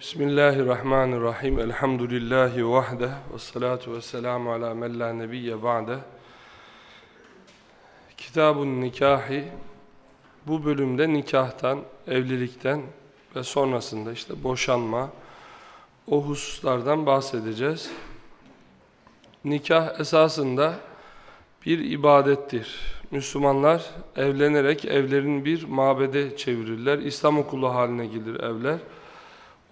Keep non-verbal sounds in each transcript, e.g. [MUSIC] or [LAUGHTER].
Bismillahirrahmanirrahim. Elhamdülillahi vahde ve salatu ve selamu ala men la nebiyye ba'de. Kitabun nikahi bu bölümde nikahtan, evlilikten ve sonrasında işte boşanma o hususlardan bahsedeceğiz. Nikah esasında bir ibadettir. Müslümanlar evlenerek evlerin bir mabede çevirirler. İslam okulu haline gelir evler.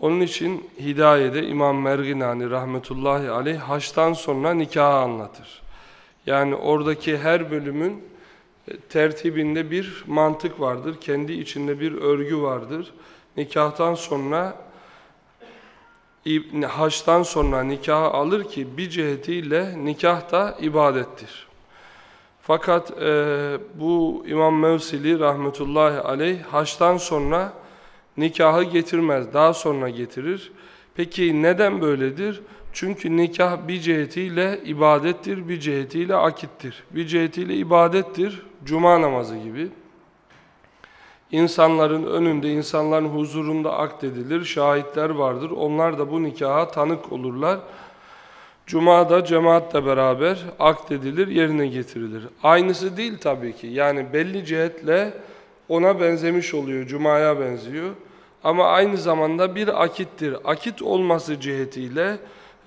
Onun için Hidaye'de İmam Merginani rahmetullahi aleyh haçtan sonra nikahı anlatır. Yani oradaki her bölümün e, tertibinde bir mantık vardır. Kendi içinde bir örgü vardır. Nikahtan sonra haçtan sonra nikahı alır ki bir cihetiyle nikah da ibadettir. Fakat e, bu İmam Mevsili rahmetullahi aleyh haçtan sonra nikahı getirmez, daha sonra getirir. Peki neden böyledir? Çünkü nikah bir cihetiyle ibadettir, bir cihetiyle akittir. Bir cihetiyle ibadettir, cuma namazı gibi. İnsanların önünde, insanların huzurunda akdedilir, şahitler vardır. Onlar da bu nikaha tanık olurlar. Cuma'da cemaatle beraber akdedilir, yerine getirilir. Aynısı değil tabii ki. Yani belli cihetle ona benzemiş oluyor, Cuma'ya benziyor. Ama aynı zamanda bir akittir. Akit olması cihetiyle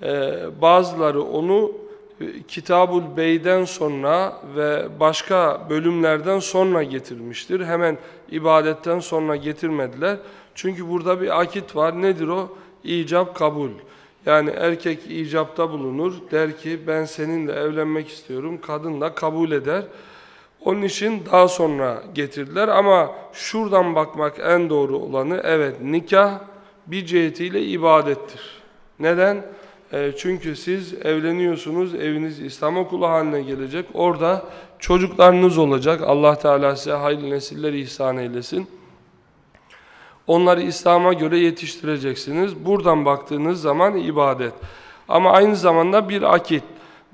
e, bazıları onu e, Kitabul Bey'den sonra ve başka bölümlerden sonra getirmiştir. Hemen ibadetten sonra getirmediler. Çünkü burada bir akit var. Nedir o? İcap kabul. Yani erkek icapta bulunur. Der ki ben seninle evlenmek istiyorum. Kadın da kabul eder. Onun için daha sonra getirdiler ama şuradan bakmak en doğru olanı evet nikah bir cihetiyle ibadettir. Neden? E, çünkü siz evleniyorsunuz, eviniz İslam okulu haline gelecek. Orada çocuklarınız olacak. Allah Teala size hayırlı nesiller ihsan eylesin. Onları İslam'a göre yetiştireceksiniz. Buradan baktığınız zaman ibadet. Ama aynı zamanda bir akit.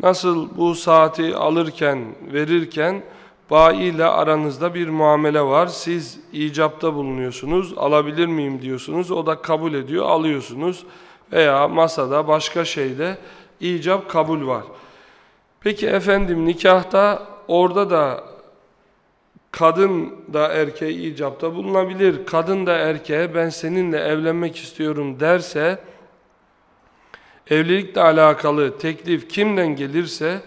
Nasıl bu saati alırken, verirken Bayi ile aranızda bir muamele var. Siz icapta bulunuyorsunuz. Alabilir miyim diyorsunuz. O da kabul ediyor. Alıyorsunuz. Veya masada başka şeyde icap kabul var. Peki efendim nikahta orada da kadın da erkeğe icapta bulunabilir. Kadın da erkeğe ben seninle evlenmek istiyorum derse evlilikle alakalı teklif kimden gelirse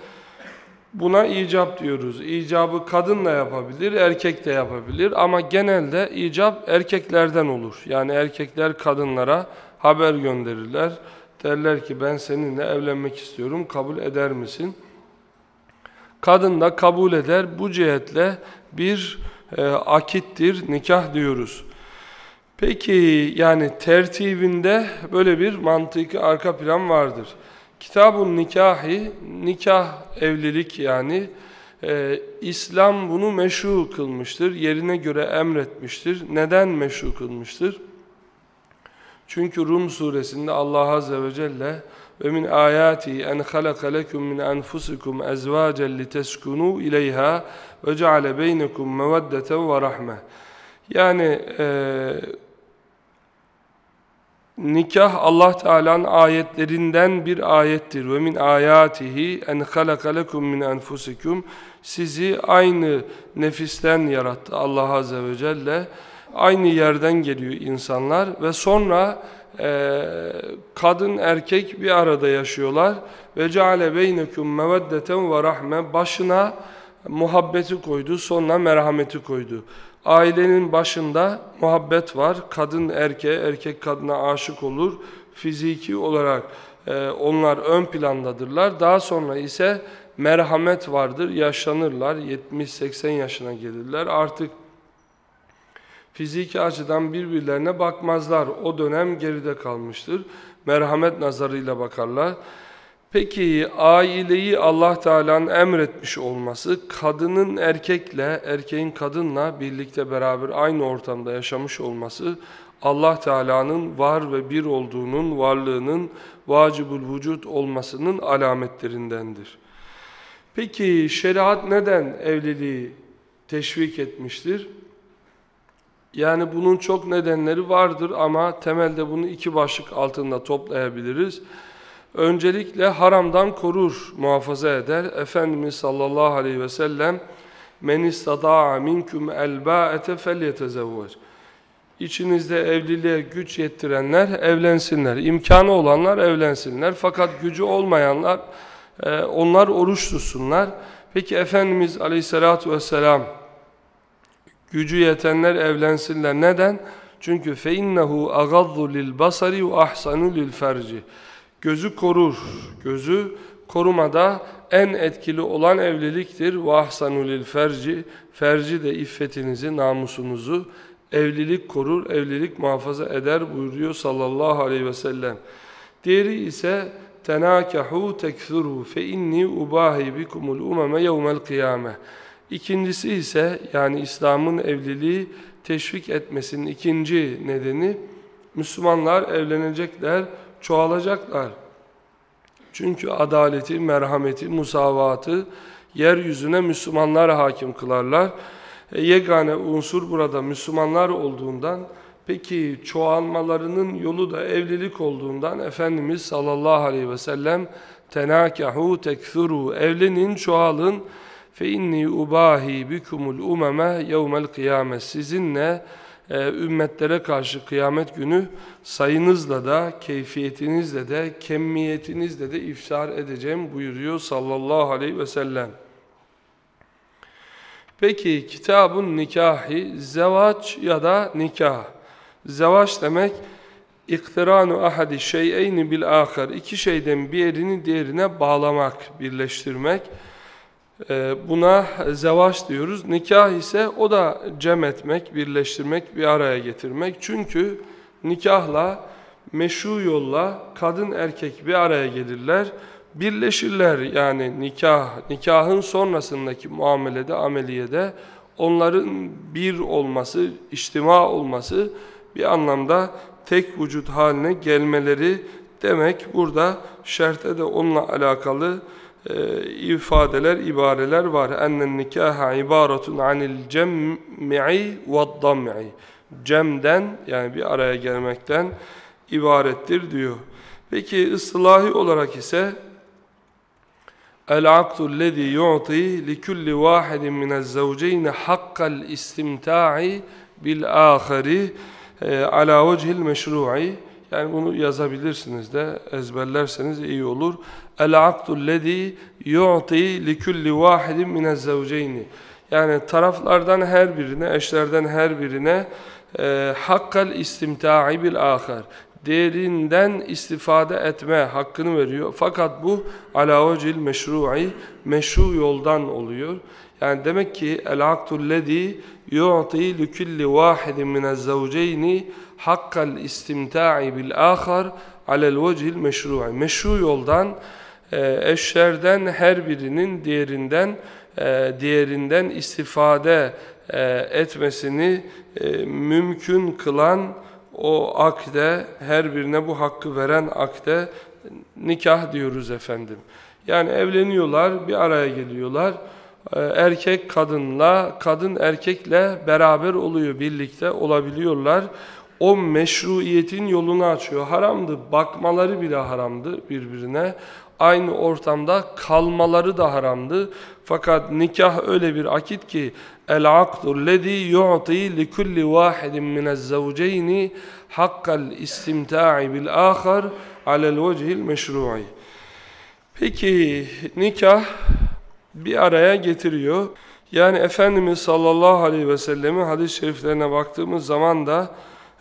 Buna icap diyoruz. İcabı kadın da yapabilir, erkek de yapabilir ama genelde icap erkeklerden olur. Yani erkekler kadınlara haber gönderirler. Derler ki ben seninle evlenmek istiyorum, kabul eder misin? Kadın da kabul eder. Bu cihetle bir e, akittir, nikah diyoruz. Peki yani tertibinde böyle bir mantıki arka plan vardır. Kitabun nikahi, nikah evlilik yani e, İslam bunu meşru kılmıştır. Yerine göre emretmiştir. Neden meşru kılmıştır? Çünkü Rum suresinde Allah Azze ve Celle ve min ayati en halaka lekum min enfusikum ezvacen liteskunu ileyha ve ceale beynekum meveddeten ve rahme. Yani e, Nikah Allah Teala'nın ayetlerinden bir ayettir. Ve min ayatihi en halaka lekum min enfusikum. Sizi aynı nefisten yarattı Allah Azze ve Celle. Aynı yerden geliyor insanlar ve sonra e, kadın erkek bir arada yaşıyorlar. Ve ceale beynekum meveddeten ve rahme. Başına muhabbeti koydu, sonra merhameti koydu. Ailenin başında muhabbet var. Kadın erkeğe, erkek kadına aşık olur. Fiziki olarak e, onlar ön plandadırlar. Daha sonra ise merhamet vardır. Yaşlanırlar. 70-80 yaşına gelirler. Artık fiziki açıdan birbirlerine bakmazlar. O dönem geride kalmıştır. Merhamet nazarıyla bakarlar. Peki aileyi Allah Teala'nın emretmiş olması, kadının erkekle, erkeğin kadınla birlikte beraber aynı ortamda yaşamış olması, Allah Teala'nın var ve bir olduğunun, varlığının vacibul vücut olmasının alametlerindendir. Peki şeriat neden evliliği teşvik etmiştir? Yani bunun çok nedenleri vardır ama temelde bunu iki başlık altında toplayabiliriz. Öncelikle haramdan korur, muhafaza eder. Efendimiz sallallahu aleyhi ve sellem men istata'a minkum elba'ete felyetezevvec. İçinizde evliliğe güç yettirenler evlensinler. İmkanı olanlar evlensinler. Fakat gücü olmayanlar e, onlar oruç tutsunlar. Peki Efendimiz aleyhissalatu vesselam gücü yetenler evlensinler. Neden? Çünkü feinnehu agazzu lil basari ve ahsanu lil ferci. Gözü korur. Gözü korumada en etkili olan evliliktir. Ve ahsanu lil ferci. Ferci de iffetinizi, namusunuzu evlilik korur, evlilik muhafaza eder buyuruyor sallallahu aleyhi ve sellem. Diğeri ise tenakahu tekthuru fe inni ubahi bikumul umame yevmel kıyame. İkincisi ise yani İslam'ın evliliği teşvik etmesinin ikinci nedeni Müslümanlar evlenecekler, çoğalacaklar. Çünkü adaleti, merhameti, musavatı yeryüzüne Müslümanlar hakim kılarlar. E, yegane unsur burada Müslümanlar olduğundan peki çoğalmalarının yolu da evlilik olduğundan Efendimiz sallallahu aleyhi ve sellem tenakahu tekthuru evlenin çoğalın fe inni ubahi bikumul umeme yevmel kıyamet sizinle e, ümmetlere karşı kıyamet günü sayınızla da keyfiyetinizle de kemmiyetinizle de ifşar edeceğim buyuruyor sallallahu aleyhi ve sellem. Peki kitabın nikahi zevaç ya da nikah. Zevaç demek iktiranu ahadi şeyeyni bil ahar. İki şeyden birini diğerine bağlamak, birleştirmek. Ee, buna zevaç diyoruz. Nikah ise o da cem etmek, birleştirmek, bir araya getirmek. Çünkü nikahla, meşru yolla kadın erkek bir araya gelirler birleşirler yani nikah, nikahın sonrasındaki muamelede, ameliyede onların bir olması, içtima olması bir anlamda tek vücut haline gelmeleri demek. Burada şerhte de onunla alakalı e, ifadeler, ibareler var. Ennen nikaha ibaratun anil cem'i ve dam'i. Cemden yani bir araya gelmekten ibarettir diyor. Peki ıslahi olarak ise El akdu lezi yu'ti li kulli vahidin minez zevceyni hakkal istimta'i bil ahari e, ala vecihil meşru'i. Yani bunu yazabilirsiniz de ezberlerseniz iyi olur. El akdul lezi yu'ti li kulli vahidin min ez-zawceyn. Yani taraflardan her birine, eşlerden her birine e, hakkal istimta'i bil ahar değerinden istifade etme hakkını veriyor. Fakat bu ala vecil meşru'i meşru yoldan oluyor. Yani demek ki el akdul lezi yu'ti li kulli vahidin min ez-zawceyn hakkal istimta'i bil ahar alel vecil meşru'i. Meşru yoldan eşlerden her birinin diğerinden e, diğerinden istifade e, etmesini mümkün kılan o akde, her birine bu hakkı veren akde nikah diyoruz efendim. Yani evleniyorlar, bir araya geliyorlar. Ee, erkek kadınla, kadın erkekle beraber oluyor, birlikte olabiliyorlar. O meşruiyetin yolunu açıyor. Haramdı, bakmaları bile haramdı birbirine aynı ortamda kalmaları da haramdı. Fakat nikah öyle bir akit ki el akdu lezi yu'ti li kulli vahidin min az-zawceyni hakkal istimta'i bil ahar alel veci'l meşru'i. Peki nikah bir araya getiriyor. Yani Efendimiz sallallahu aleyhi ve sellemin hadis-i şeriflerine baktığımız zaman da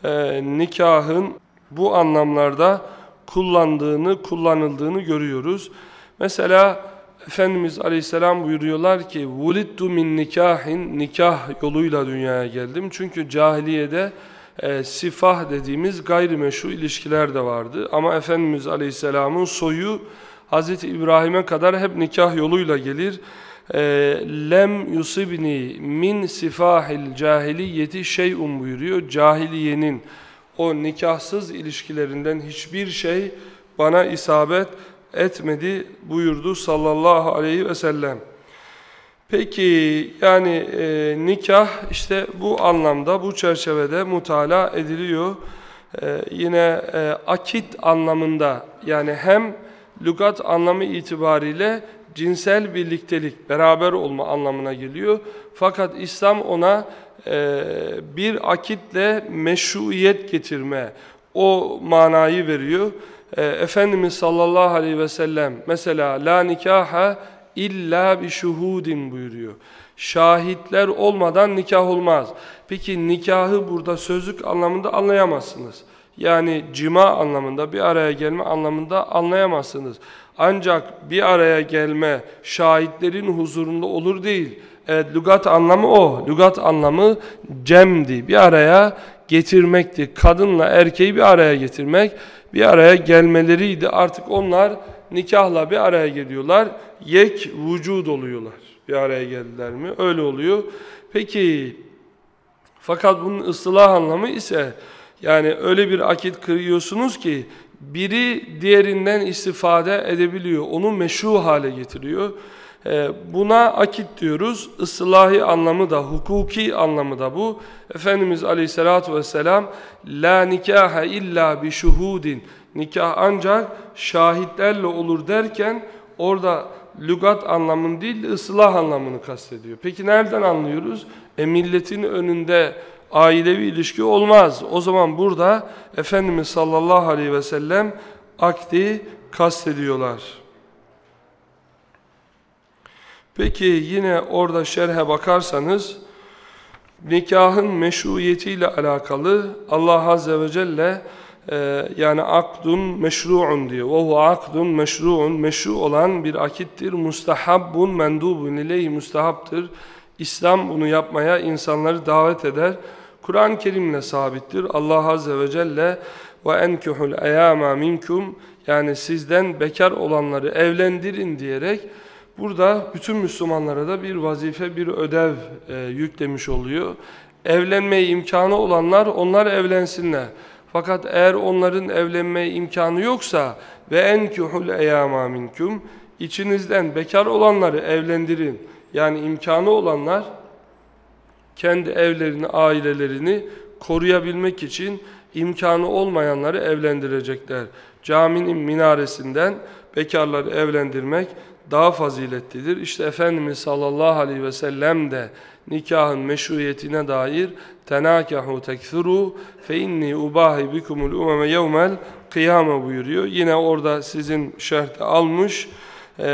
e, nikahın bu anlamlarda kullandığını, kullanıldığını görüyoruz. Mesela Efendimiz Aleyhisselam buyuruyorlar ki vulittu min nikahin nikah yoluyla dünyaya geldim. Çünkü cahiliyede e, sifah dediğimiz gayrimeşru ilişkiler de vardı. Ama Efendimiz Aleyhisselam'ın soyu Hz. İbrahim'e kadar hep nikah yoluyla gelir. E, Lem yusibni min sifahil cahiliyeti şeyun buyuruyor. Cahiliyenin o nikahsız ilişkilerinden hiçbir şey bana isabet etmedi buyurdu sallallahu aleyhi ve sellem. Peki yani e, nikah işte bu anlamda bu çerçevede mutala ediliyor. E, yine e, akit anlamında yani hem lügat anlamı itibariyle cinsel birliktelik, beraber olma anlamına geliyor. Fakat İslam ona e, bir akitle meşruiyet getirme, o manayı veriyor. E, Efendimiz sallallahu aleyhi ve sellem mesela la nikaha illa bi şuhudin buyuruyor. Şahitler olmadan nikah olmaz. Peki nikahı burada sözlük anlamında anlayamazsınız. Yani cima anlamında, bir araya gelme anlamında anlayamazsınız. Ancak bir araya gelme şahitlerin huzurunda olur değil. Evet, lügat anlamı o. Lügat anlamı cemdi. Bir araya getirmekti. Kadınla erkeği bir araya getirmek, bir araya gelmeleriydi. Artık onlar nikahla bir araya geliyorlar. Yek vücud oluyorlar. Bir araya geldiler mi? Öyle oluyor. Peki, fakat bunun ıslah anlamı ise yani öyle bir akit kırıyorsunuz ki biri diğerinden istifade edebiliyor. Onu meşru hale getiriyor. Ee, buna akit diyoruz. Islahi anlamı da, hukuki anlamı da bu. Efendimiz Aleyhisselatü Vesselam La nikahe illa bi şuhudin Nikah ancak şahitlerle olur derken orada lügat anlamını değil ıslah anlamını kastediyor. Peki nereden anlıyoruz? E milletin önünde ailevi ilişki olmaz. O zaman burada Efendimiz sallallahu aleyhi ve sellem akdi kastediyorlar. Peki yine orada şerhe bakarsanız nikahın meşruiyetiyle alakalı Allah Azze ve Celle e, yani akdun meşru'un diyor. Ve akdun meşru'un meşru olan bir akittir. Mustahabbun mendubun ileyhi mustahaptır. İslam bunu yapmaya insanları davet eder. Kur'an-ı Kerim'le sabittir. Allah Azze ve Celle ve enkihul eyama minkum yani sizden bekar olanları evlendirin diyerek burada bütün Müslümanlara da bir vazife, bir ödev e, yüklemiş oluyor. Evlenmeye imkanı olanlar onlar evlensinler. Fakat eğer onların evlenmeye imkanı yoksa ve enkihul eyama minkum içinizden bekar olanları evlendirin. Yani imkanı olanlar kendi evlerini, ailelerini koruyabilmek için imkanı olmayanları evlendirecekler. Caminin minaresinden bekarları evlendirmek daha faziletlidir. İşte Efendimiz sallallahu aleyhi ve sellem de nikahın meşruiyetine dair tenakahu tekthuru fe inni ubahi bikumul umeme yevmel kıyame buyuruyor. Yine orada sizin şerhte almış e,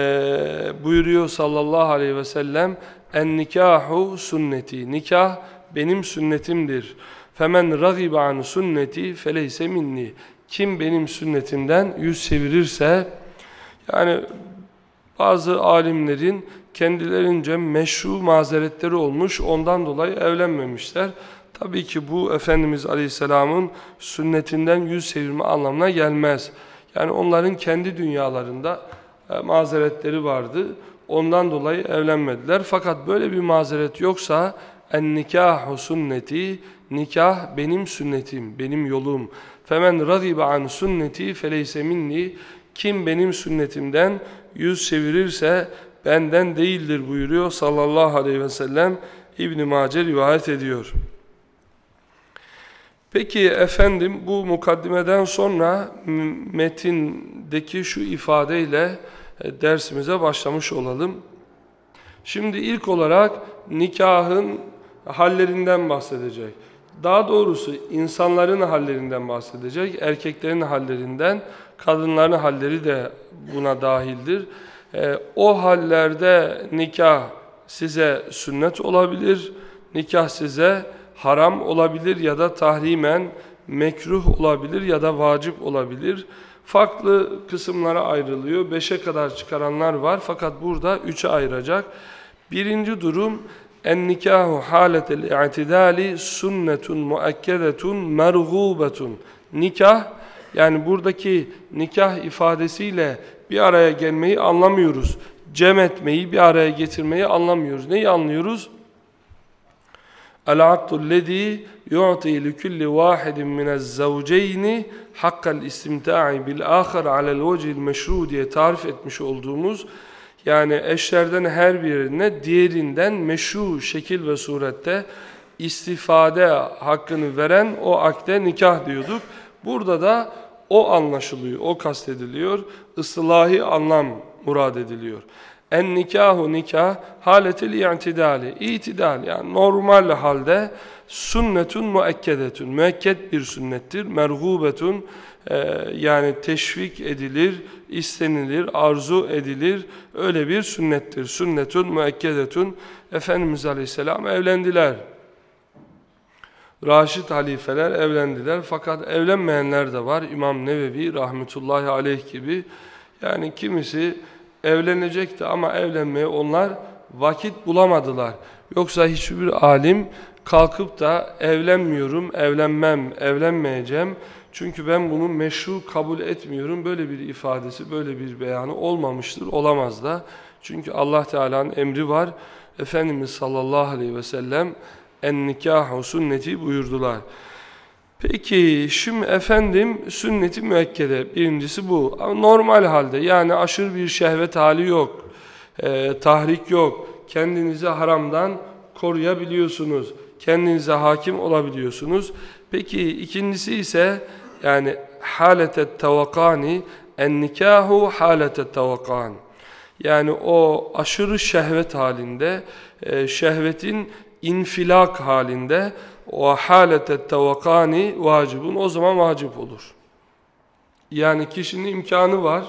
buyuruyor sallallahu aleyhi ve sellem en nikahu sünneti. Nikah benim sünnetimdir. Femen ragibe an sünneti feleyse minni. Kim benim sünnetimden yüz çevirirse yani bazı alimlerin kendilerince meşru mazeretleri olmuş ondan dolayı evlenmemişler. Tabii ki bu Efendimiz Aleyhisselam'ın sünnetinden yüz çevirme anlamına gelmez. Yani onların kendi dünyalarında e, mazeretleri vardı. Ondan dolayı evlenmediler. Fakat böyle bir mazeret yoksa en nikahu sünneti nikah benim sünnetim, benim yolum. Femen ragibe an sünneti feleyse minni kim benim sünnetimden yüz çevirirse benden değildir buyuruyor sallallahu aleyhi ve sellem İbn Mace rivayet ediyor. Peki efendim bu mukaddimeden sonra metindeki şu ifadeyle dersimize başlamış olalım. Şimdi ilk olarak nikahın hallerinden bahsedecek. Daha doğrusu insanların hallerinden bahsedecek, erkeklerin hallerinden, kadınların halleri de buna dahildir. E, o hallerde nikah size sünnet olabilir, nikah size haram olabilir ya da tahrimen mekruh olabilir ya da vacip olabilir farklı kısımlara ayrılıyor. Beşe kadar çıkaranlar var fakat burada üçe ayıracak. Birinci durum en nikahu haletel i'tidali sünnetun muakkedetun mergubetun. Nikah yani buradaki nikah ifadesiyle bir araya gelmeyi anlamıyoruz. Cem etmeyi, bir araya getirmeyi anlamıyoruz. Neyi anlıyoruz? El-akdu lezî yu'ti li kulli vâhidin minez-zavceyni hakkal istimta'i bil-âkhar alel vecihil meşru diye tarif etmiş olduğumuz Yani eşlerden her birine diğerinden meşru şekil ve surette istifade hakkını veren o akde nikah diyorduk. Burada da o anlaşılıyor, o kastediliyor. Islahi anlam murad ediliyor. En nikahu nikah haletil i'tidali. İtidal yani normal halde sünnetun muekkedetun. Müekked bir sünnettir. Mergubetun e, yani teşvik edilir, istenilir, arzu edilir. Öyle bir sünnettir. Sünnetun müekkedetun. Efendimiz Aleyhisselam evlendiler. Raşid halifeler evlendiler fakat evlenmeyenler de var. İmam Nevevi rahmetullahi aleyh gibi. Yani kimisi evlenecekti ama evlenmeye onlar vakit bulamadılar. Yoksa hiçbir alim kalkıp da evlenmiyorum, evlenmem, evlenmeyeceğim. Çünkü ben bunu meşru kabul etmiyorum. Böyle bir ifadesi, böyle bir beyanı olmamıştır, olamaz da. Çünkü Allah Teala'nın emri var. Efendimiz sallallahu aleyhi ve sellem en nikahu sünneti buyurdular. Peki şimdi efendim sünneti müekkede birincisi bu. Normal halde yani aşırı bir şehvet hali yok. E, tahrik yok. Kendinizi haramdan koruyabiliyorsunuz. Kendinize hakim olabiliyorsunuz. Peki ikincisi ise yani haletet tavakani en nikahu haletet tavakan. Yani o aşırı şehvet halinde e, şehvetin infilak halinde o halete tevakani vacibun o zaman vacip olur. Yani kişinin imkanı var,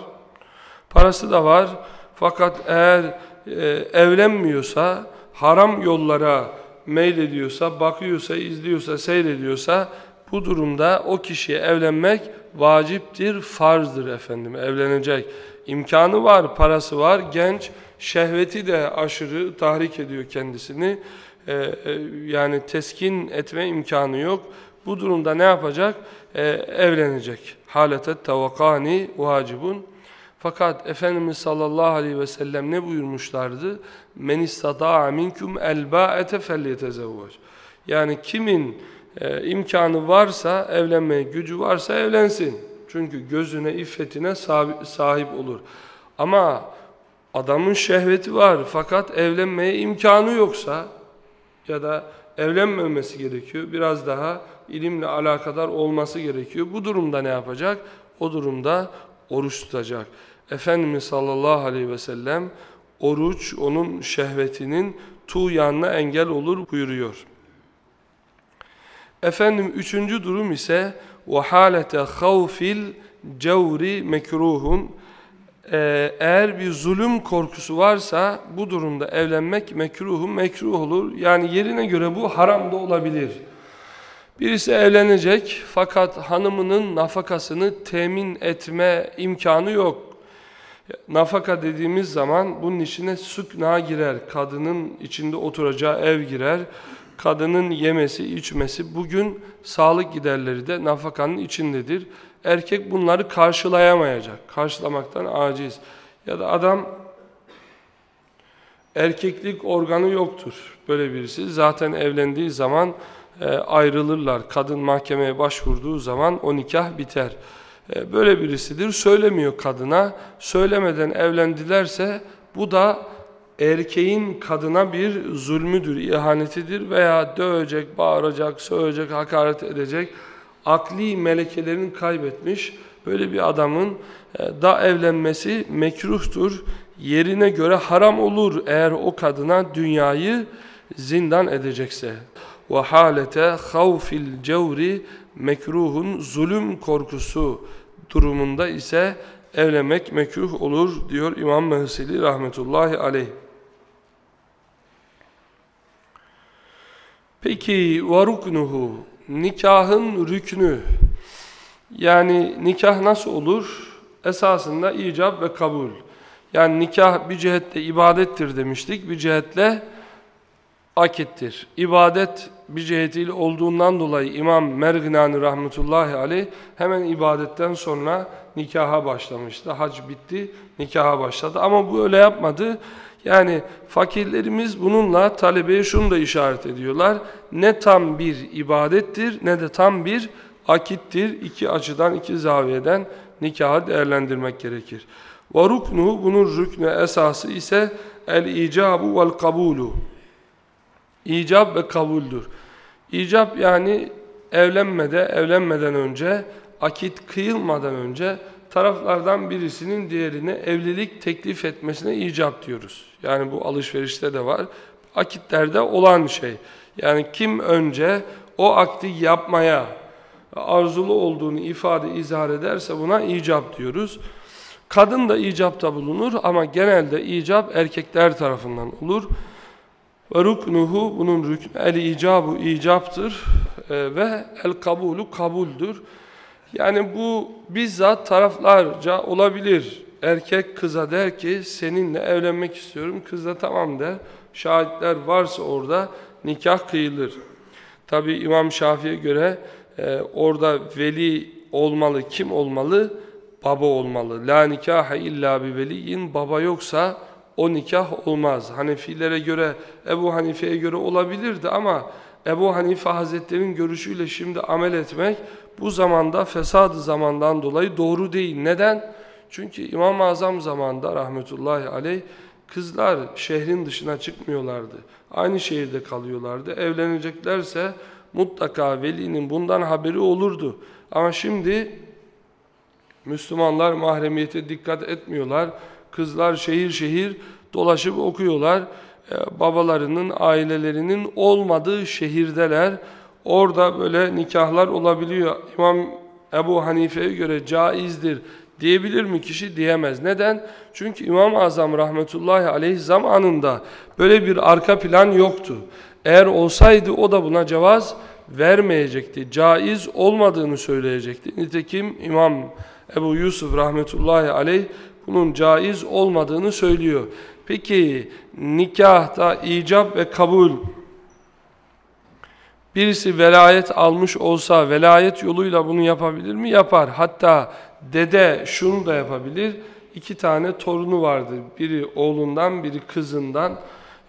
parası da var fakat eğer e, evlenmiyorsa, haram yollara meylediyorsa, bakıyorsa, izliyorsa, seyrediyorsa bu durumda o kişiye evlenmek vaciptir, farzdır efendim, evlenecek. İmkanı var, parası var, genç, şehveti de aşırı tahrik ediyor kendisini. E, e, yani teskin etme imkanı yok. Bu durumda ne yapacak? E, evlenecek. Haletet tavakani vacibun. Fakat Efendimiz sallallahu aleyhi ve sellem ne buyurmuşlardı? Men istata'a minkum elba'ete felyetezevvac. Yani kimin e, imkanı varsa, evlenmeye gücü varsa evlensin. Çünkü gözüne, iffetine sahip olur. Ama adamın şehveti var fakat evlenmeye imkanı yoksa, ya da evlenmemesi gerekiyor. Biraz daha ilimle alakadar olması gerekiyor. Bu durumda ne yapacak? O durumda oruç tutacak. Efendimiz sallallahu aleyhi ve sellem oruç onun şehvetinin tuğyanına engel olur buyuruyor. Efendim üçüncü durum ise وَحَالَةَ خَوْفِ الْجَوْرِ mekruhun ee, eğer bir zulüm korkusu varsa bu durumda evlenmek mekruhun mekruh olur. Yani yerine göre bu haram da olabilir. Birisi evlenecek fakat hanımının nafakasını temin etme imkanı yok. Nafaka dediğimiz zaman bunun içine sükna girer. Kadının içinde oturacağı ev girer. Kadının yemesi, içmesi bugün sağlık giderleri de nafakanın içindedir erkek bunları karşılayamayacak. Karşılamaktan aciz. Ya da adam erkeklik organı yoktur. Böyle birisi zaten evlendiği zaman e, ayrılırlar. Kadın mahkemeye başvurduğu zaman o nikah biter. E, böyle birisidir. Söylemiyor kadına. Söylemeden evlendilerse bu da erkeğin kadına bir zulmüdür, ihanetidir veya dövecek, bağıracak, söyleyecek, hakaret edecek akli melekelerini kaybetmiş böyle bir adamın e, da evlenmesi mekruhtur. Yerine göre haram olur eğer o kadına dünyayı zindan edecekse. Ve halete havfil cevri mekruhun zulüm korkusu durumunda ise evlenmek mekruh olur diyor İmam Mehsili rahmetullahi aleyh. Peki varuknuhu nikahın rüknü yani nikah nasıl olur? Esasında icab ve kabul. Yani nikah bir cihette ibadettir demiştik, bir cihetle akittir. İbadet bir cihetiyle olduğundan dolayı İmam Merginani rahmetullahi aleyh hemen ibadetten sonra nikaha başlamıştı. Hac bitti, nikaha başladı. Ama bu öyle yapmadı. Yani fakirlerimiz bununla talebeye şunu da işaret ediyorlar. Ne tam bir ibadettir ne de tam bir akittir. İki açıdan, iki zaviyeden nikahı değerlendirmek gerekir. Ve bunun rüknü esası ise el icabu vel kabulu. İcab ve kabuldür. İcab yani evlenmede, evlenmeden önce, akit kıyılmadan önce taraflardan birisinin diğerine evlilik teklif etmesine icap diyoruz. Yani bu alışverişte de var. Akitlerde olan şey. Yani kim önce o akdi yapmaya arzulu olduğunu ifade, izhar ederse buna icap diyoruz. Kadın da icapta bulunur ama genelde icap erkekler tarafından olur. Ve ruknuhu bunun rüknü el icabu icaptır e, ve el kabulu kabuldür. Yani bu bizzat taraflarca olabilir. Erkek kıza der ki seninle evlenmek istiyorum. Kız da tamam der. Şahitler varsa orada nikah kıyılır. Tabi İmam Şafii'ye göre e, orada veli olmalı. Kim olmalı? Baba olmalı. La nikahe illa bi veliyin. Baba yoksa o nikah olmaz. Hanefilere göre, Ebu Hanife'ye göre olabilirdi ama Ebu Hanife Hazretleri'nin görüşüyle şimdi amel etmek bu zamanda fesad zamandan dolayı doğru değil. Neden? Çünkü İmam-ı Azam zamanında rahmetullahi aleyh kızlar şehrin dışına çıkmıyorlardı. Aynı şehirde kalıyorlardı. Evleneceklerse mutlaka velinin bundan haberi olurdu. Ama şimdi Müslümanlar mahremiyete dikkat etmiyorlar. Kızlar şehir şehir dolaşıp okuyorlar. Ee, babalarının, ailelerinin olmadığı şehirdeler. Orada böyle nikahlar olabiliyor. İmam Ebu Hanife'ye göre caizdir diyebilir mi kişi? Diyemez. Neden? Çünkü İmam-ı Azam rahmetullahi aleyh zamanında böyle bir arka plan yoktu. Eğer olsaydı o da buna cevaz vermeyecekti. Caiz olmadığını söyleyecekti. Nitekim İmam Ebu Yusuf rahmetullahi aleyh bunun caiz olmadığını söylüyor. Peki nikahta icap ve kabul birisi velayet almış olsa velayet yoluyla bunu yapabilir mi? Yapar. Hatta dede şunu da yapabilir. İki tane torunu vardı. Biri oğlundan, biri kızından.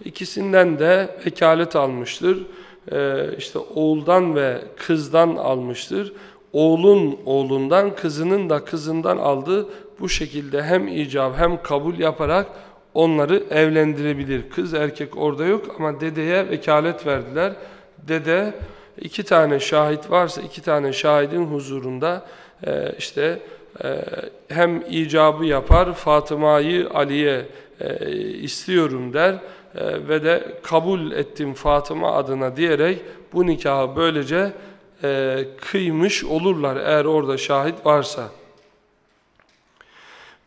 İkisinden de vekalet almıştır. Ee, işte oğuldan ve kızdan almıştır. Oğlun oğlundan, kızının da kızından aldığı bu şekilde hem icab hem kabul yaparak onları evlendirebilir. Kız erkek orada yok ama dedeye vekalet verdiler. Dede iki tane şahit varsa iki tane şahidin huzurunda e, işte e, hem icabı yapar Fatıma'yı Ali'ye e, istiyorum der e, ve de kabul ettim Fatıma adına diyerek bu nikahı böylece e, kıymış olurlar eğer orada şahit varsa.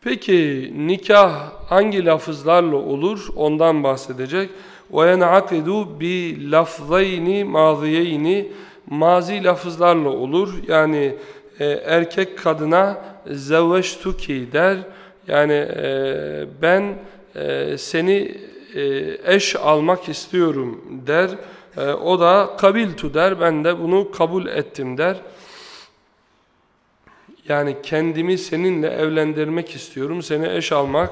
Peki nikah hangi lafızlarla olur? Ondan bahsedecek. وَيَنْعَقِدُ بِلَفْظَيْنِ مَاضِيَيْنِ Mazi lafızlarla olur. Yani e, erkek kadına zevveştuki der. Yani e, ben e, seni e, eş almak istiyorum der. E, o da kabiltu der. Ben de bunu kabul ettim der. Yani kendimi seninle evlendirmek istiyorum, seni eş almak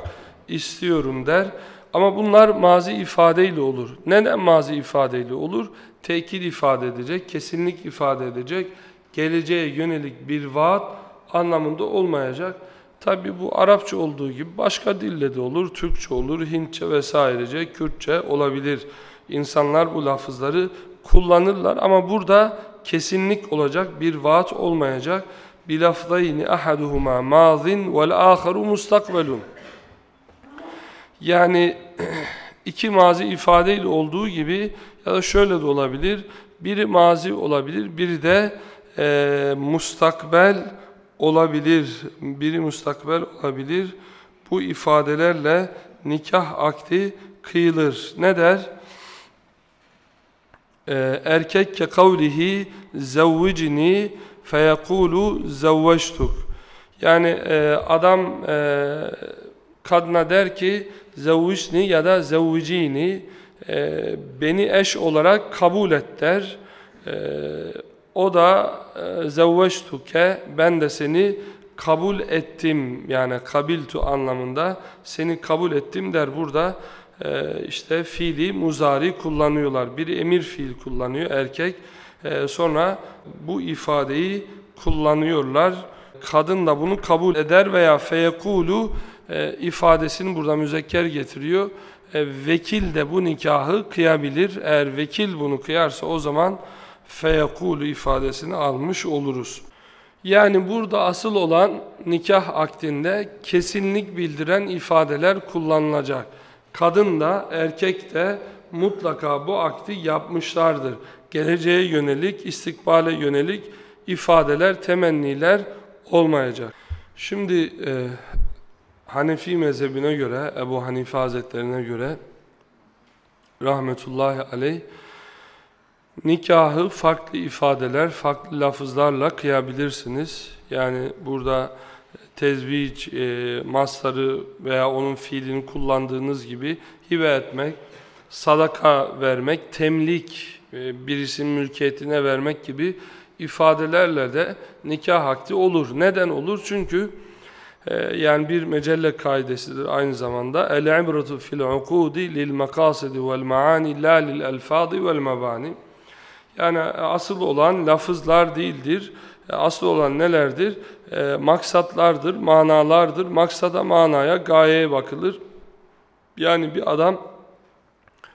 istiyorum der. Ama bunlar mazi ifadeyle olur. Neden mazi ifadeyle olur? Tekit ifade edecek, kesinlik ifade edecek, geleceğe yönelik bir vaat anlamında olmayacak. Tabi bu Arapça olduğu gibi başka dille de olur, Türkçe olur, Hintçe vesairece, Kürtçe olabilir. İnsanlar bu lafızları kullanırlar ama burada kesinlik olacak, bir vaat olmayacak. Bilafdayni ahaduhuma mazin vel aharu mustakbelun. Yani [CLEARS THROAT] iki mazi ifadeyle olduğu gibi ya da şöyle de olabilir. Biri mazi olabilir, biri de e, mustakbel olabilir. Biri mustakbel olabilir. Bu ifadelerle nikah akdi kıyılır. Ne der? Ee, erkek ke kavlihi zevvicini feyekulu zevveştuk. Yani e, adam e, kadına der ki zevvişni ya da zevvicini e, beni eş olarak kabul et der. E, o da e, zevveştuke ben de seni kabul ettim yani kabiltu anlamında seni kabul ettim der burada e, işte fiili muzari kullanıyorlar. Bir emir fiil kullanıyor erkek. E, sonra bu ifadeyi kullanıyorlar. kadın da bunu kabul eder veya feyekulu e, ifadesini burada müzekker getiriyor. E, vekil de bu nikahı kıyabilir. Eğer vekil bunu kıyarsa o zaman feyekulu ifadesini almış oluruz. Yani burada asıl olan nikah akdinde kesinlik bildiren ifadeler kullanılacak. Kadın da erkek de mutlaka bu akdi yapmışlardır. Geleceğe yönelik, istikbale yönelik ifadeler, temenniler olmayacak. Şimdi e, Hanefi mezhebine göre, Ebu Hanife Hazretlerine göre rahmetullahi aleyh nikahı farklı ifadeler, farklı lafızlarla kıyabilirsiniz. Yani burada tezvic, e, mastarı veya onun fiilini kullandığınız gibi hibe etmek, sadaka vermek, temlik, e, birisinin mülkiyetine vermek gibi ifadelerle de nikah akdi olur. Neden olur? Çünkü yani bir mecelle kaidesidir aynı zamanda. El-ibratu fil ukudi lil makasidi vel maani la lil elfadi vel mabani. Yani asıl olan lafızlar değildir. E, asıl olan nelerdir? E, maksatlardır, manalardır. Maksada, manaya, gayeye bakılır. Yani bir adam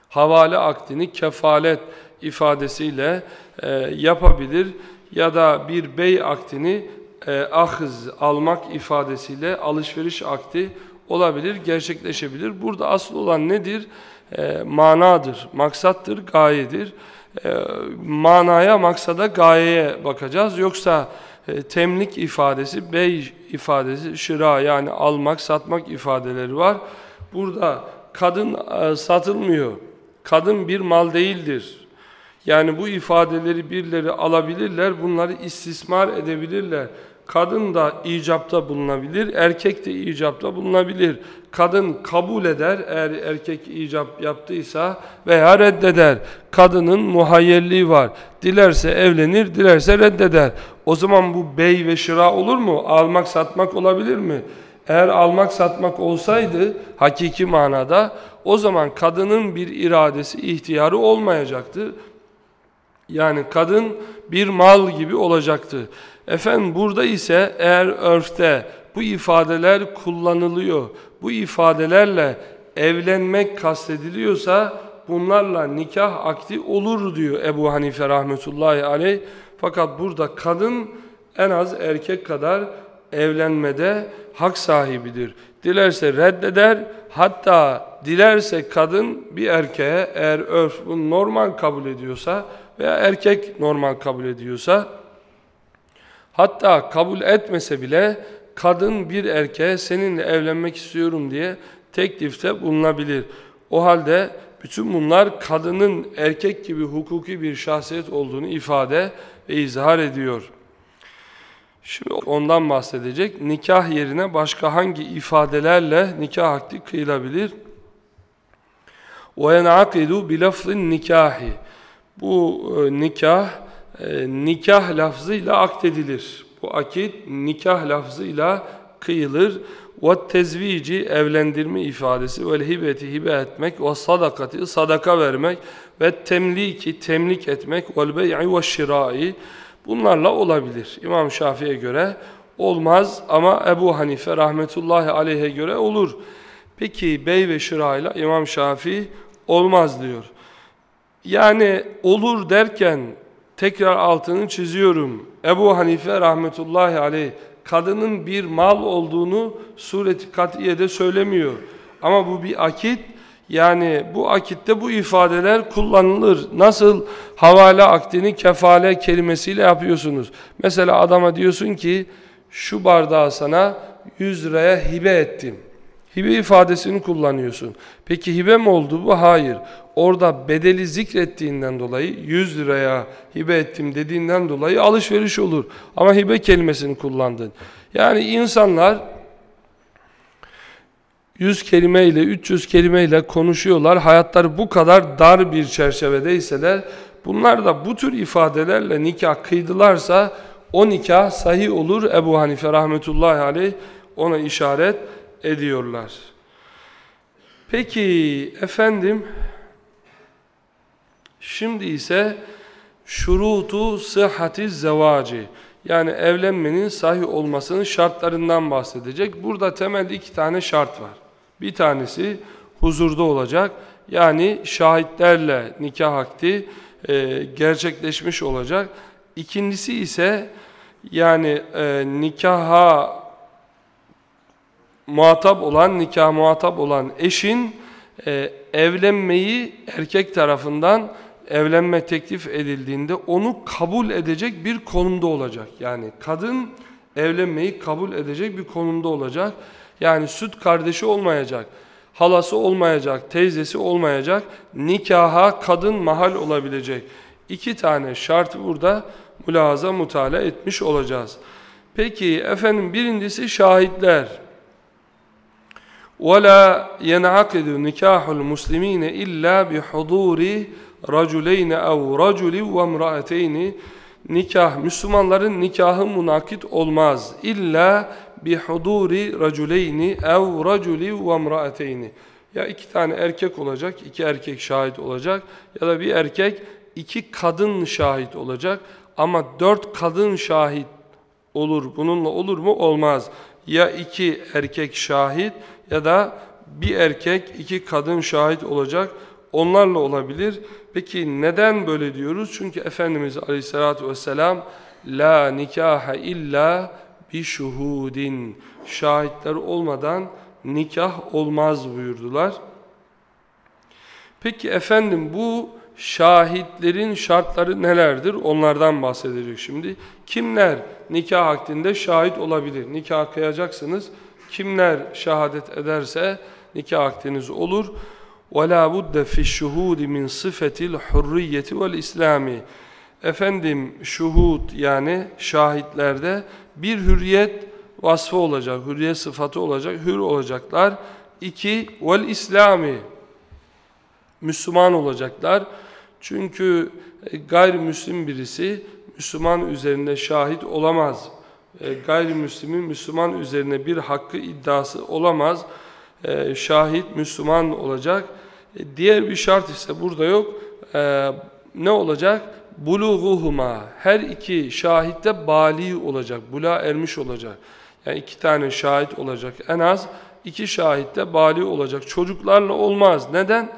havale akdini kefalet ifadesiyle e, yapabilir ya da bir bey akdini e, ahız almak ifadesiyle alışveriş akdi olabilir, gerçekleşebilir. Burada asıl olan nedir? E, manadır, maksattır, gayedir. E, manaya, maksada, gayeye bakacağız. Yoksa e, temlik ifadesi, bey ifadesi, şıra yani almak, satmak ifadeleri var. Burada kadın e, satılmıyor. Kadın bir mal değildir. Yani bu ifadeleri birileri alabilirler, bunları istismar edebilirler. Kadın da icapta bulunabilir, erkek de icapta bulunabilir. Kadın kabul eder eğer erkek icap yaptıysa veya reddeder. Kadının muhayyerliği var. Dilerse evlenir, dilerse reddeder. O zaman bu bey ve şıra olur mu? Almak satmak olabilir mi? Eğer almak satmak olsaydı hakiki manada o zaman kadının bir iradesi, ihtiyarı olmayacaktı. Yani kadın bir mal gibi olacaktı. Efendim burada ise eğer örfte bu ifadeler kullanılıyor, bu ifadelerle evlenmek kastediliyorsa bunlarla nikah akdi olur diyor Ebu Hanife rahmetullahi aleyh. Fakat burada kadın en az erkek kadar evlenmede hak sahibidir. Dilerse reddeder, hatta dilerse kadın bir erkeğe eğer örf bunu normal kabul ediyorsa veya erkek normal kabul ediyorsa hatta kabul etmese bile kadın bir erkeğe seninle evlenmek istiyorum diye teklifte bulunabilir. O halde bütün bunlar kadının erkek gibi hukuki bir şahsiyet olduğunu ifade ve izhar ediyor. Şimdi ondan bahsedecek. Nikah yerine başka hangi ifadelerle nikah akdi kıyılabilir? وَيَنْعَقِدُ بِلَفْظِ nikahi. Bu e, nikah, e, nikah lafzıyla akdedilir. Bu akit nikah lafzıyla kıyılır. Ve tezvici evlendirme ifadesi ve hibeti hibe etmek ve sadakati sadaka vermek ve temliki temlik etmek ve bey'i ve şirai bunlarla olabilir. İmam Şafii'ye göre olmaz ama Ebu Hanife rahmetullahi aleyhe göre olur. Peki bey ve şirayla İmam Şafii olmaz diyor. Yani olur derken tekrar altını çiziyorum. Ebu Hanife rahmetullahi aleyh kadının bir mal olduğunu sureti katiyede söylemiyor. Ama bu bir akit. Yani bu akitte bu ifadeler kullanılır. Nasıl havale akdini kefale kelimesiyle yapıyorsunuz. Mesela adama diyorsun ki şu bardağı sana 100 liraya hibe ettim. Hibe ifadesini kullanıyorsun. Peki hibe mi oldu bu? Hayır. Orada bedeli zikrettiğinden dolayı 100 liraya hibe ettim dediğinden dolayı alışveriş olur. Ama hibe kelimesini kullandın. Yani insanlar 100 kelimeyle 300 kelimeyle konuşuyorlar. Hayatları bu kadar dar bir çerçevedeyseler bunlar da bu tür ifadelerle nikah kıydılarsa o nikah sahih olur. Ebu Hanife rahmetullahi aleyh ona işaret ediyorlar. Peki efendim şimdi ise şurutu sıhhati zevaci Yani evlenmenin sahih olmasının şartlarından bahsedecek. Burada temelde iki tane şart var. Bir tanesi huzurda olacak. Yani şahitlerle nikah akdi e, gerçekleşmiş olacak. İkincisi ise yani e, nikaha muhatap olan, nikah muhatap olan eşin e, evlenmeyi erkek tarafından evlenme teklif edildiğinde onu kabul edecek bir konumda olacak. Yani kadın evlenmeyi kabul edecek bir konumda olacak. Yani süt kardeşi olmayacak, halası olmayacak, teyzesi olmayacak, nikaha kadın mahal olabilecek. İki tane şart burada mülahaza mutala etmiş olacağız. Peki efendim birincisi şahitler. وَلَا يَنْعَقِدُ نِكَاحُ الْمُسْلِمِينَ إِلَّا بِحُضُورِ رَجُلَيْنَ اَوْ رَجُلِ وَمْرَأَتَيْنِ Nikah, Müslümanların nikahı munakit olmaz. İlla bihuduri raculeyni ev raculi ve emraateyni. Ya iki tane erkek olacak, iki erkek şahit olacak ya da bir erkek iki kadın şahit olacak ama dört kadın şahit olur. Bununla olur mu? Olmaz. Ya iki erkek şahit ya da bir erkek iki kadın şahit olacak. Onlarla olabilir. Peki neden böyle diyoruz? Çünkü Efendimiz Aleyhisselatü Vesselam La nikaha illa bi şuhudin Şahitler olmadan nikah olmaz buyurdular. Peki efendim bu şahitlerin şartları nelerdir? Onlardan bahsedecek şimdi. Kimler nikah akdinde şahit olabilir? Nikah kıyacaksınız. Kimler şehadet ederse nikah akdiniz olur. وَلَا بُدَّ فِي الشُّهُودِ مِنْ صِفَةِ الْحُرِّيَّةِ وَالْاِسْلَامِ Efendim şuhud yani şahitlerde bir hürriyet vasfı olacak, hürriyet sıfatı olacak, hür olacaklar. İki, vel İslami Müslüman olacaklar. Çünkü e, gayrimüslim birisi Müslüman üzerinde şahit olamaz. E, gayrimüslimin Müslüman üzerine bir hakkı iddiası olamaz. E, şahit Müslüman olacak. Diğer bir şart ise burada yok. Ne olacak? Buluğuhuma. Her iki şahitte bali olacak. Bula ermiş olacak. Yani iki tane şahit olacak. En az iki şahitte bali olacak. Çocuklarla olmaz. Neden?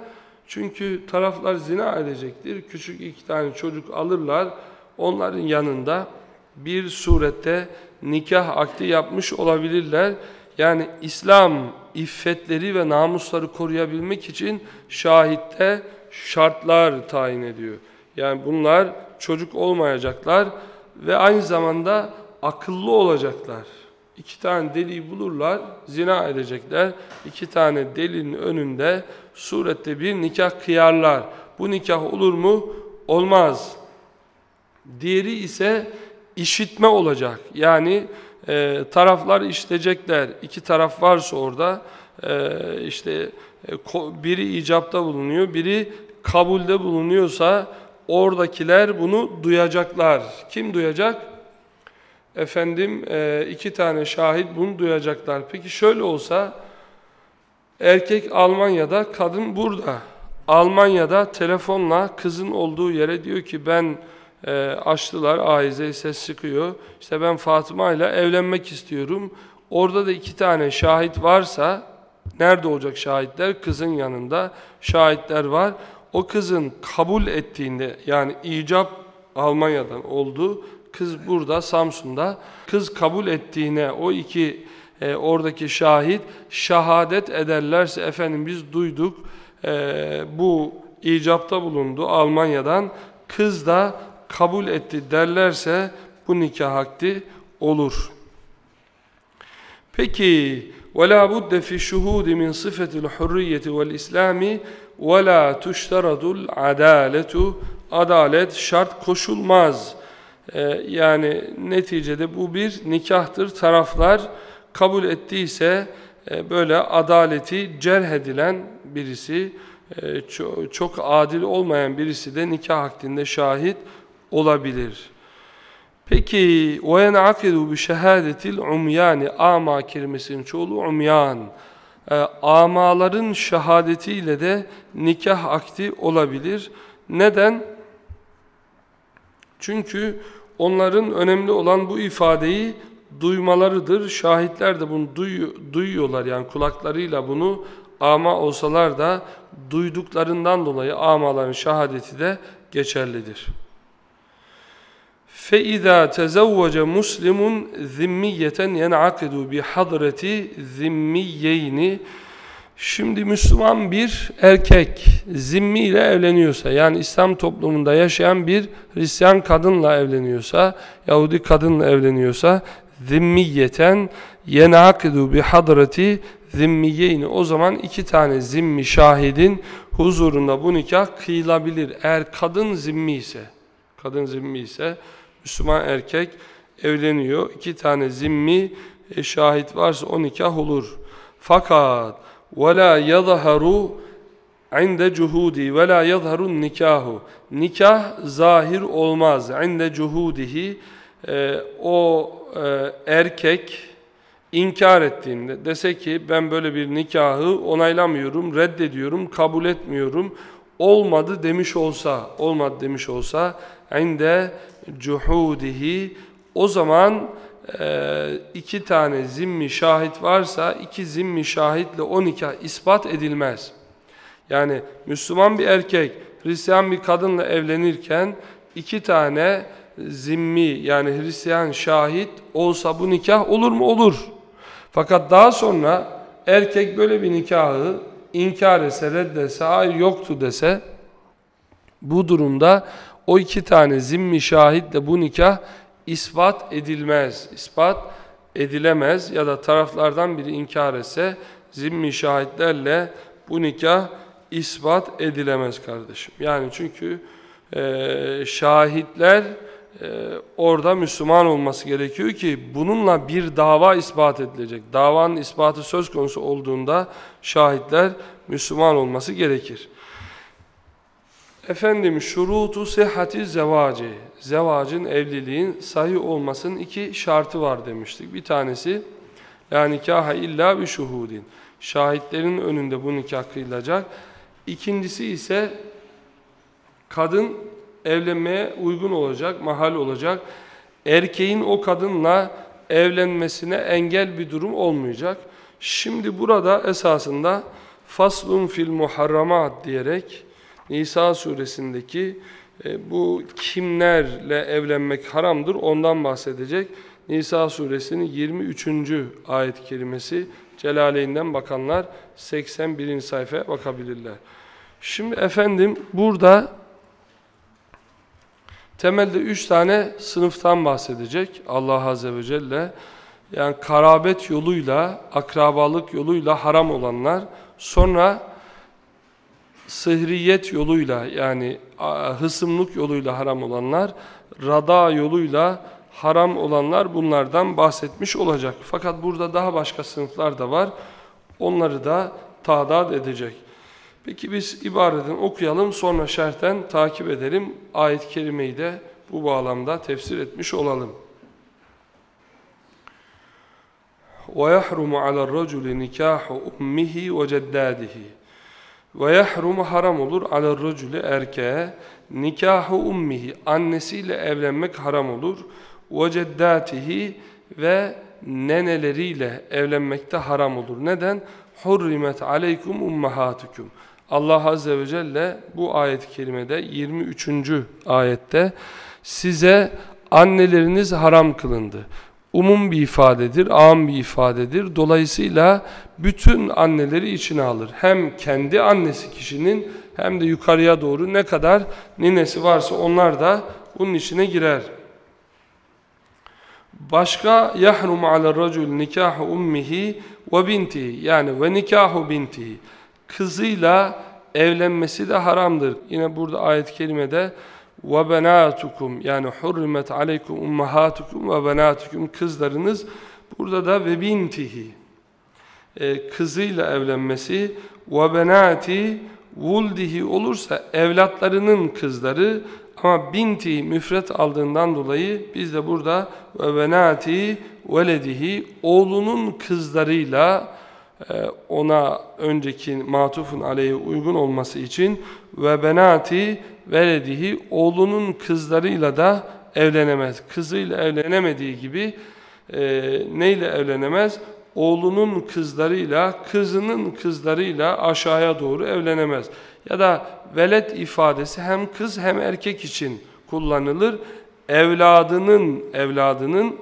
Çünkü taraflar zina edecektir. Küçük iki tane çocuk alırlar. Onların yanında bir surette nikah akdi yapmış olabilirler. Yani İslam iffetleri ve namusları koruyabilmek için şahitte şartlar tayin ediyor. Yani bunlar çocuk olmayacaklar ve aynı zamanda akıllı olacaklar. İki tane deliği bulurlar, zina edecekler. İki tane delinin önünde surette bir nikah kıyarlar. Bu nikah olur mu? Olmaz. Diğeri ise işitme olacak. Yani e, taraflar işitecekler. İki taraf varsa orada e, işte e, biri icapta bulunuyor, biri kabulde bulunuyorsa oradakiler bunu duyacaklar. Kim duyacak? Efendim e, iki tane şahit bunu duyacaklar. Peki şöyle olsa erkek Almanya'da, kadın burada. Almanya'da telefonla kızın olduğu yere diyor ki ben e, açtılar aize ses çıkıyor. İşte ben Fatıma ile evlenmek istiyorum. Orada da iki tane şahit varsa nerede olacak şahitler? Kızın yanında şahitler var. O kızın kabul ettiğinde yani icap Almanya'dan oldu. Kız burada Samsun'da. Kız kabul ettiğine o iki e, oradaki şahit şahadet ederlerse efendim biz duyduk e, bu icapta bulundu Almanya'dan. Kız da kabul etti derlerse bu nikah akdi olur. Peki وَلَا بُدَّ فِي الشُّهُودِ مِنْ صِفَةِ الْحُرِّيَّةِ وَالْإِسْلَامِ وَلَا تُشْتَرَدُ الْعَدَالَةُ Adalet şart koşulmaz. Ee, yani neticede bu bir nikahtır. Taraflar kabul ettiyse e, böyle adaleti cerh edilen birisi, e, çok, çok adil olmayan birisi de nikah akdinde şahit olabilir. Peki o yen'akidu bi şehadetil umyani ama kelimesinin çoğulu umyan. E, amaların şehadetiyle de nikah akdi olabilir. Neden? Çünkü onların önemli olan bu ifadeyi duymalarıdır. Şahitler de bunu duyu, duyuyorlar yani kulaklarıyla bunu ama olsalar da duyduklarından dolayı amaların şahadeti de geçerlidir.'' فَاِذَا تَزَوَّجَ مُسْلِمٌ ذِمِّيَّةً يَنْعَقِدُ بِحَضْرَةِ ذِمِّيَّيْنِ Şimdi Müslüman bir erkek zimmi ile evleniyorsa yani İslam toplumunda yaşayan bir Hristiyan kadınla evleniyorsa Yahudi kadınla evleniyorsa zimmiyeten yenakidu bi hadrati zimmiyeyni o zaman iki tane zimmi şahidin huzurunda bu nikah kıyılabilir. Eğer kadın zimmi ise kadın zimmi ise Müslüman erkek evleniyor. iki tane zimmi e, şahit varsa o nikah olur. Fakat وَلَا يَظَهَرُ عِنْدَ cuhudi ve la yadharun nikahu. Nikah zahir olmaz. İnde cuhudihi e, o e, erkek inkar ettiğinde dese ki ben böyle bir nikahı onaylamıyorum, reddediyorum, kabul etmiyorum. Olmadı demiş olsa, olmadı demiş olsa inde cuhudihi o zaman e, iki tane zimmi şahit varsa iki zimmi şahitle o nikah ispat edilmez. Yani Müslüman bir erkek Hristiyan bir kadınla evlenirken iki tane zimmi yani Hristiyan şahit olsa bu nikah olur mu? Olur. Fakat daha sonra erkek böyle bir nikahı inkar etse, reddetse, hayır yoktu dese bu durumda o iki tane zimmi şahitle bu nikah ispat edilmez. İspat edilemez ya da taraflardan biri inkar etse zimmi şahitlerle bu nikah ispat edilemez kardeşim. Yani çünkü e, şahitler e, orada Müslüman olması gerekiyor ki bununla bir dava ispat edilecek. Davanın ispatı söz konusu olduğunda şahitler Müslüman olması gerekir. Efendim şurutu sihhati zevaci. Zevacın, evliliğin sahih olmasının iki şartı var demiştik. Bir tanesi la nikaha illa bi şuhudin. Şahitlerin önünde bu nikah kıyılacak. İkincisi ise kadın evlenmeye uygun olacak, mahal olacak. Erkeğin o kadınla evlenmesine engel bir durum olmayacak. Şimdi burada esasında faslun fil muharramat diyerek Nisa suresindeki e, bu kimlerle evlenmek haramdır ondan bahsedecek. Nisa suresinin 23. ayet kelimesi Celaleyn'den bakanlar 81. sayfaya bakabilirler. Şimdi efendim burada temelde üç tane sınıftan bahsedecek Allah Azze ve Celle. Yani karabet yoluyla, akrabalık yoluyla haram olanlar, sonra sıhriyet yoluyla yani hısımlık yoluyla haram olanlar, rada yoluyla haram olanlar bunlardan bahsetmiş olacak. Fakat burada daha başka sınıflar da var. Onları da tadat edecek. Peki biz ibaretin okuyalım sonra şerhten takip edelim. Ayet-i kerimeyi de bu bağlamda tefsir etmiş olalım. وَيَحْرُمُ عَلَى الرَّجُلِ نِكَاحُ أُمِّهِ وَجَدَّادِهِ ve yahrumu haram olur alel racülü erkeğe nikahu ummihi annesiyle evlenmek haram olur. Ve ceddatihi ve neneleriyle evlenmekte haram olur. Neden? Hurrimet aleykum ummahatukum. Allah Azze ve Celle bu ayet-i kerimede 23. ayette size anneleriniz haram kılındı umum bir ifadedir, am bir ifadedir. Dolayısıyla bütün anneleri içine alır. Hem kendi annesi kişinin hem de yukarıya doğru ne kadar ninesi varsa onlar da bunun içine girer. Başka yahrum ala racul nikahu ummihi ve bintihi yani ve nikahu bintihi kızıyla evlenmesi de haramdır. Yine burada ayet-i kerimede ve benatukum yani hurrimet aleykum ummahatukum ve benatukum kızlarınız burada da ve bintihi e, kızıyla evlenmesi ve benati vuldihi olursa evlatlarının kızları ama binti müfret aldığından dolayı biz de burada ve benati veledihi oğlunun kızlarıyla e, ona önceki matufun aleyhi uygun olması için ve benati veledihi oğlunun kızlarıyla da evlenemez. Kızıyla evlenemediği gibi e, neyle evlenemez? Oğlunun kızlarıyla, kızının kızlarıyla aşağıya doğru evlenemez. Ya da velet ifadesi hem kız hem erkek için kullanılır. Evladının, evladının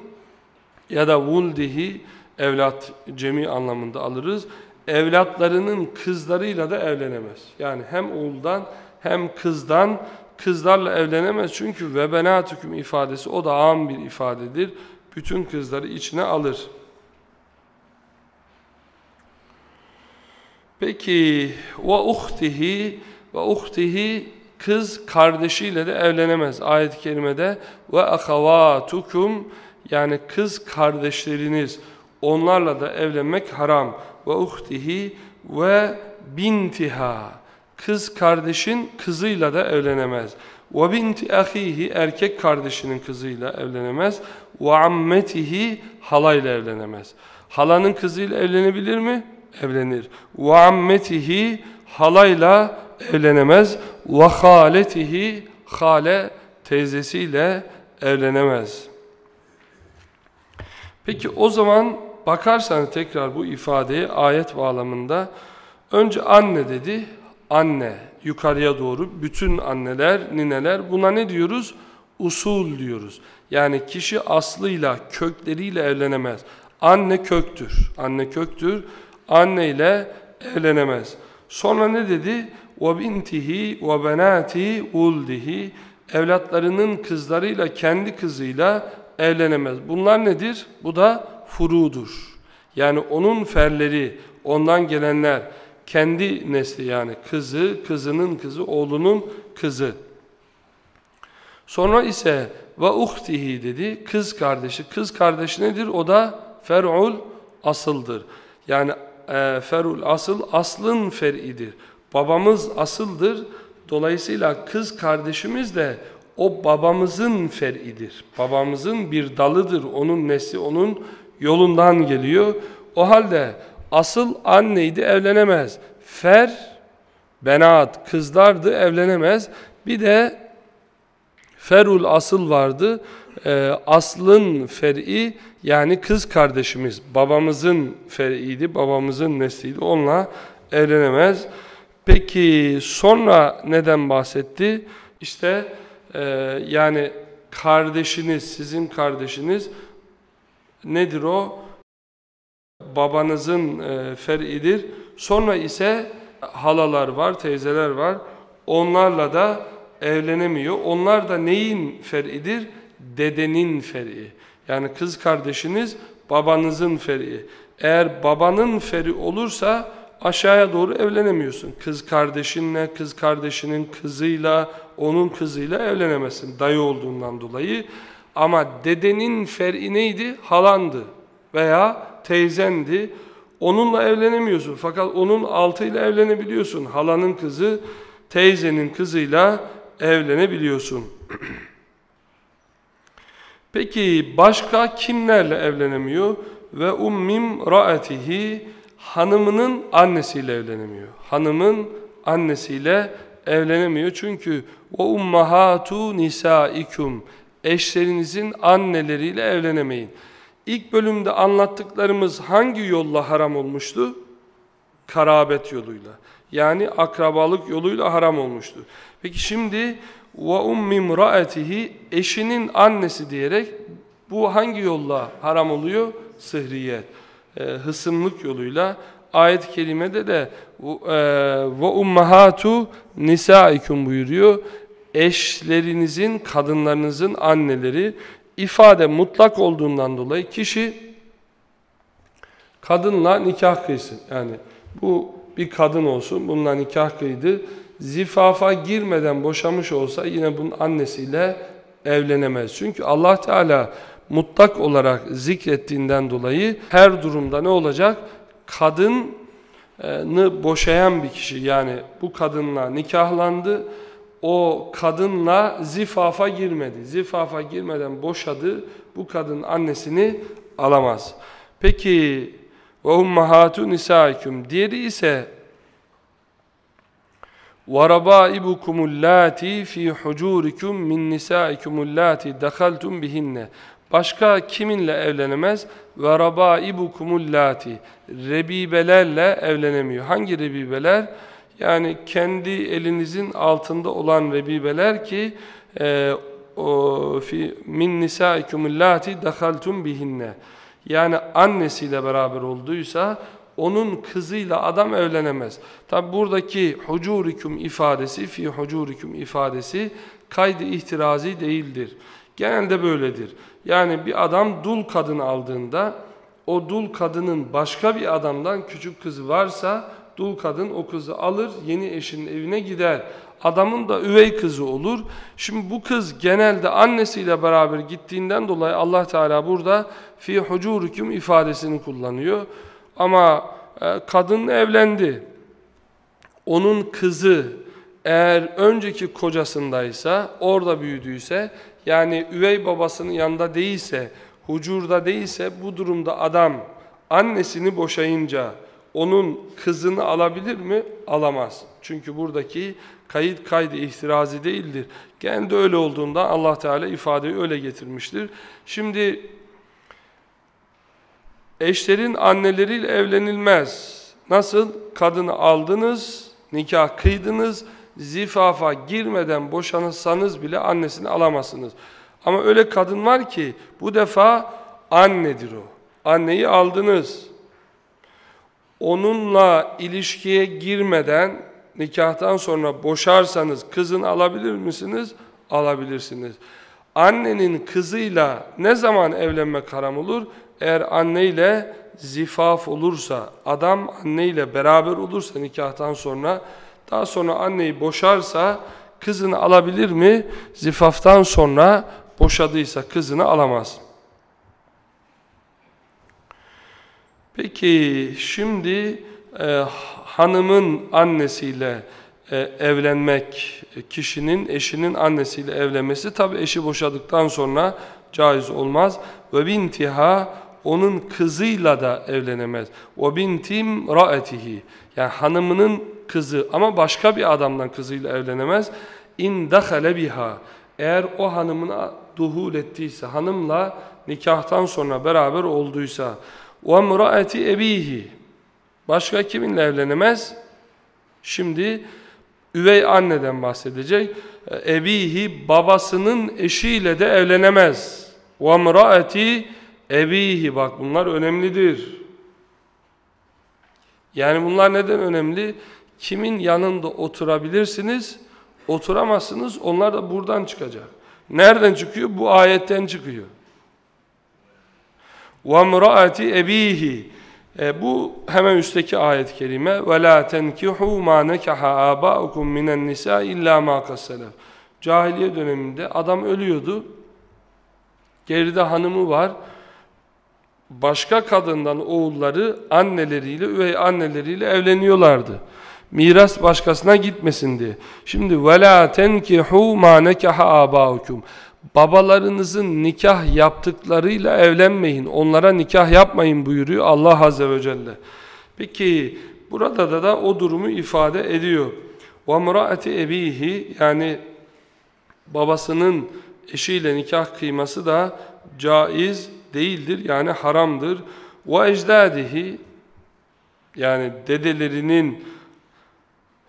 ya da vuldihi evlat cemi anlamında alırız. Evlatlarının kızlarıyla da evlenemez. Yani hem oğuldan hem kızdan kızlarla evlenemez. Çünkü ve benatüküm ifadesi o da am bir ifadedir. Bütün kızları içine alır. Peki ve uhtihi ve uhtihi kız kardeşiyle de evlenemez. Ayet-i kerimede ve ahavatukum yani kız kardeşleriniz onlarla da evlenmek haram. Ve uhtihi ve bintiha kız kardeşin kızıyla da evlenemez. Ve binti ahihi erkek kardeşinin kızıyla evlenemez. Ve ammetihi halayla evlenemez. Halanın kızıyla evlenebilir mi? Evlenir. Ve ammetihi halayla evlenemez. Ve haletihi hale teyzesiyle evlenemez. Peki o zaman bakarsanız tekrar bu ifadeye ayet bağlamında önce anne dedi. Anne yukarıya doğru bütün anneler, nineler buna ne diyoruz? Usul diyoruz. Yani kişi aslıyla, kökleriyle evlenemez. Anne köktür. Anne köktür. Anne ile evlenemez. Sonra ne dedi? وَبِنْتِهِ وَبَنَاتِهِ uldihi Evlatlarının kızlarıyla, kendi kızıyla evlenemez. Bunlar nedir? Bu da furudur. Yani onun ferleri, ondan gelenler, kendi nesli yani kızı, kızının kızı, oğlunun kızı. Sonra ise ve uhtihi dedi, kız kardeşi. Kız kardeşi nedir? O da fer'ul asıldır. Yani e, fer'ul asıl, aslın fer'idir. Babamız asıldır. Dolayısıyla kız kardeşimiz de o babamızın fer'idir. Babamızın bir dalıdır. Onun nesli onun yolundan geliyor. O halde asıl anneydi evlenemez. Fer, benat, kızlardı evlenemez. Bir de ferul asıl vardı. Ee, aslın fer'i yani kız kardeşimiz babamızın fer'iydi, babamızın nesliydi. Onunla evlenemez. Peki sonra neden bahsetti? İşte e, yani kardeşiniz, sizin kardeşiniz nedir o? Babanızın e, fer'idir. Sonra ise halalar var, teyzeler var. Onlarla da evlenemiyor. Onlar da neyin fer'idir? Dedenin fer'i. Yani kız kardeşiniz babanızın fer'i. Eğer babanın fer'i olursa aşağıya doğru evlenemiyorsun. Kız kardeşinle, kız kardeşinin kızıyla, onun kızıyla evlenemezsin dayı olduğundan dolayı. Ama dedenin fer'i neydi? Halandı veya teyzendi. Onunla evlenemiyorsun fakat onun altıyla evlenebiliyorsun. Halanın kızı, teyzenin kızıyla evlenebiliyorsun. [CLEARS THROAT] Peki başka kimlerle evlenemiyor? Ve ummim raatihi hanımının annesiyle evlenemiyor. Hanımın annesiyle evlenemiyor. Çünkü o ummahatu nisaikum eşlerinizin anneleriyle evlenemeyin. İlk bölümde anlattıklarımız hangi yolla haram olmuştu? Karabet yoluyla. Yani akrabalık yoluyla haram olmuştu. Peki şimdi ve ummim raetihi eşinin annesi diyerek bu hangi yolla haram oluyor? Sıhriyet. E, hısımlık yoluyla ayet-i kerimede de e, ve ummahatu nisaikum buyuruyor. Eşlerinizin, kadınlarınızın anneleri ifade mutlak olduğundan dolayı kişi kadınla nikah kıysın. Yani bu bir kadın olsun, bununla nikah kıydı. Zifafa girmeden boşamış olsa yine bunun annesiyle evlenemez. Çünkü Allah Teala mutlak olarak zikrettiğinden dolayı her durumda ne olacak? Kadını boşayan bir kişi yani bu kadınla nikahlandı o kadınla zifafa girmedi. Zifafa girmeden boşadı. Bu kadın annesini alamaz. Peki ve ummahatu nisaikum. Diğeri ise وَرَبَائِبُكُمُ اللَّاتِي فِي حُجُورِكُمْ مِنْ نِسَائِكُمُ اللَّاتِي دَخَلْتُمْ بِهِنَّ Başka kiminle evlenemez? Ve rabaibukumul lati. Rebibelerle evlenemiyor. Hangi rebibeler? Yani kendi elinizin altında olan rebibeler ki e, o, fi, min nisaikumul lati dakhaltum bihinne. Yani annesiyle beraber olduysa onun kızıyla adam evlenemez. Tabi buradaki hucurikum ifadesi, fi hucurikum ifadesi kaydı ihtirazi değildir. Genelde böyledir. Yani bir adam dul kadın aldığında o dul kadının başka bir adamdan küçük kızı varsa dul kadın o kızı alır yeni eşinin evine gider. Adamın da üvey kızı olur. Şimdi bu kız genelde annesiyle beraber gittiğinden dolayı Allah Teala burada fi hucurukum ifadesini kullanıyor. Ama e, kadın evlendi. Onun kızı eğer önceki kocasındaysa, orada büyüdüyse, yani üvey babasının yanında değilse, hucurda değilse bu durumda adam annesini boşayınca onun kızını alabilir mi? Alamaz. Çünkü buradaki kayıt kaydı ihtirazi değildir. Kendi öyle olduğunda Allah Teala ifadeyi öyle getirmiştir. Şimdi eşlerin anneleriyle evlenilmez. Nasıl? Kadını aldınız, nikah kıydınız, zifafa girmeden boşanırsanız bile annesini alamazsınız. Ama öyle kadın var ki bu defa annedir o. Anneyi aldınız. Onunla ilişkiye girmeden nikahtan sonra boşarsanız kızını alabilir misiniz? Alabilirsiniz. Annenin kızıyla ne zaman evlenmek haram olur? Eğer anneyle zifaf olursa, adam anneyle beraber olursa nikahtan sonra, daha sonra anneyi boşarsa kızını alabilir mi? Zifaftan sonra boşadıysa kızını alamaz. Peki şimdi e, hanımın annesiyle e, evlenmek, kişinin eşinin annesiyle evlenmesi tabi eşi boşadıktan sonra caiz olmaz. Ve bintiha onun kızıyla da evlenemez. O bintim raetihi. Yani hanımının kızı ama başka bir adamdan kızıyla evlenemez. İn dahale biha. Eğer o hanımına duhul ettiyse, hanımla nikahtan sonra beraber olduysa. Ve muraeti ebihi. Başka kiminle evlenemez? Şimdi üvey anneden bahsedecek. Ebihi babasının eşiyle de evlenemez. Ve muraeti Bak bunlar önemlidir. Yani bunlar neden önemli? Kimin yanında oturabilirsiniz, oturamazsınız. Onlar da buradan çıkacak. Nereden çıkıyor? Bu ayetten çıkıyor. وَمْرَأَةِ اَب۪يهِ e, Bu hemen üstteki ayet-i kerime وَلَا تَنْكِحُوا مَا نَكَحَ آبَاؤُكُمْ مِنَ النِّسَاءِ اِلَّا مَا قَسَّلَفْ Cahiliye döneminde adam ölüyordu. Geride hanımı var. Başka kadından oğulları anneleriyle, üvey anneleriyle evleniyorlardı. Miras başkasına gitmesin diye. Şimdi وَلَا تَنْكِحُوا مَا نَكَحَ آبَاؤُكُمْ babalarınızın nikah yaptıklarıyla evlenmeyin, onlara nikah yapmayın buyuruyor Allah Azze ve Celle. Peki burada da da o durumu ifade ediyor. وَمْرَأَةِ ebihi yani babasının eşiyle nikah kıyması da caiz değildir yani haramdır. Ve ecdadihi yani dedelerinin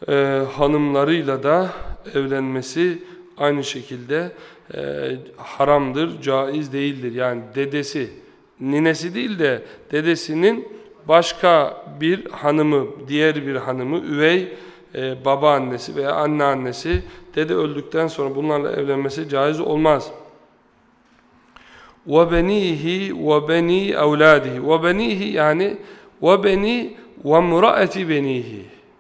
e, hanımlarıyla da evlenmesi aynı şekilde e, haramdır, caiz değildir. Yani dedesi, ninesi değil de dedesinin başka bir hanımı, diğer bir hanımı, üvey e, babaannesi veya anneannesi dede öldükten sonra bunlarla evlenmesi caiz olmaz.'' وَبَنِيهِ وَبَنِي اَوْلَادِهِ وَبَنِيهِ yani وَبَنِي وَمْرَأَةِ بَنِيهِ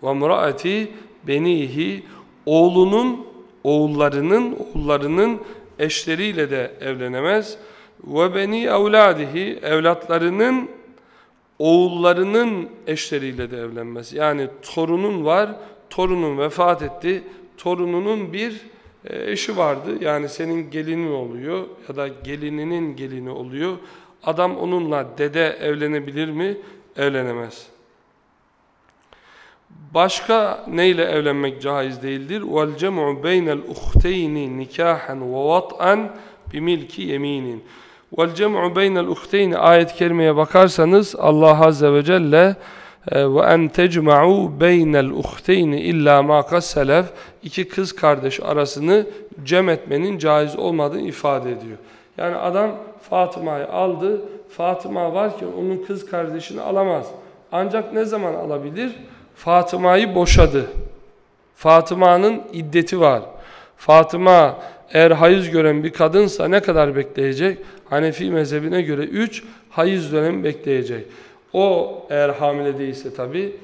وَمْرَأَةِ benihi oğlunun oğullarının oğullarının eşleriyle de evlenemez. Ve beni evladihi evlatlarının oğullarının eşleriyle de evlenmez. Yani torunun var, torunun vefat etti, torununun bir e, eşi vardı. Yani senin gelinin oluyor ya da gelininin gelini oluyor. Adam onunla dede evlenebilir mi? Evlenemez. Başka neyle evlenmek caiz değildir? وَالْجَمْعُ بَيْنَ الْاُخْتَيْنِ نِكَاحًا وَوَطْعًا بِمِلْكِ يَم۪ينٍ وَالْجَمْعُ بَيْنَ الْاُخْتَيْنِ ayet-i kerimeye bakarsanız Allah Azze ve Celle ee, ve en tecma'u beynel uhteyni illa ma kasselef iki kız kardeş arasını cem etmenin caiz olmadığını ifade ediyor. Yani adam Fatıma'yı aldı. Fatıma varken onun kız kardeşini alamaz. Ancak ne zaman alabilir? Fatıma'yı boşadı. Fatıma'nın iddeti var. Fatıma eğer hayız gören bir kadınsa ne kadar bekleyecek? Hanefi mezhebine göre 3 hayız dönemi bekleyecek. O eğer hamile değilse tabi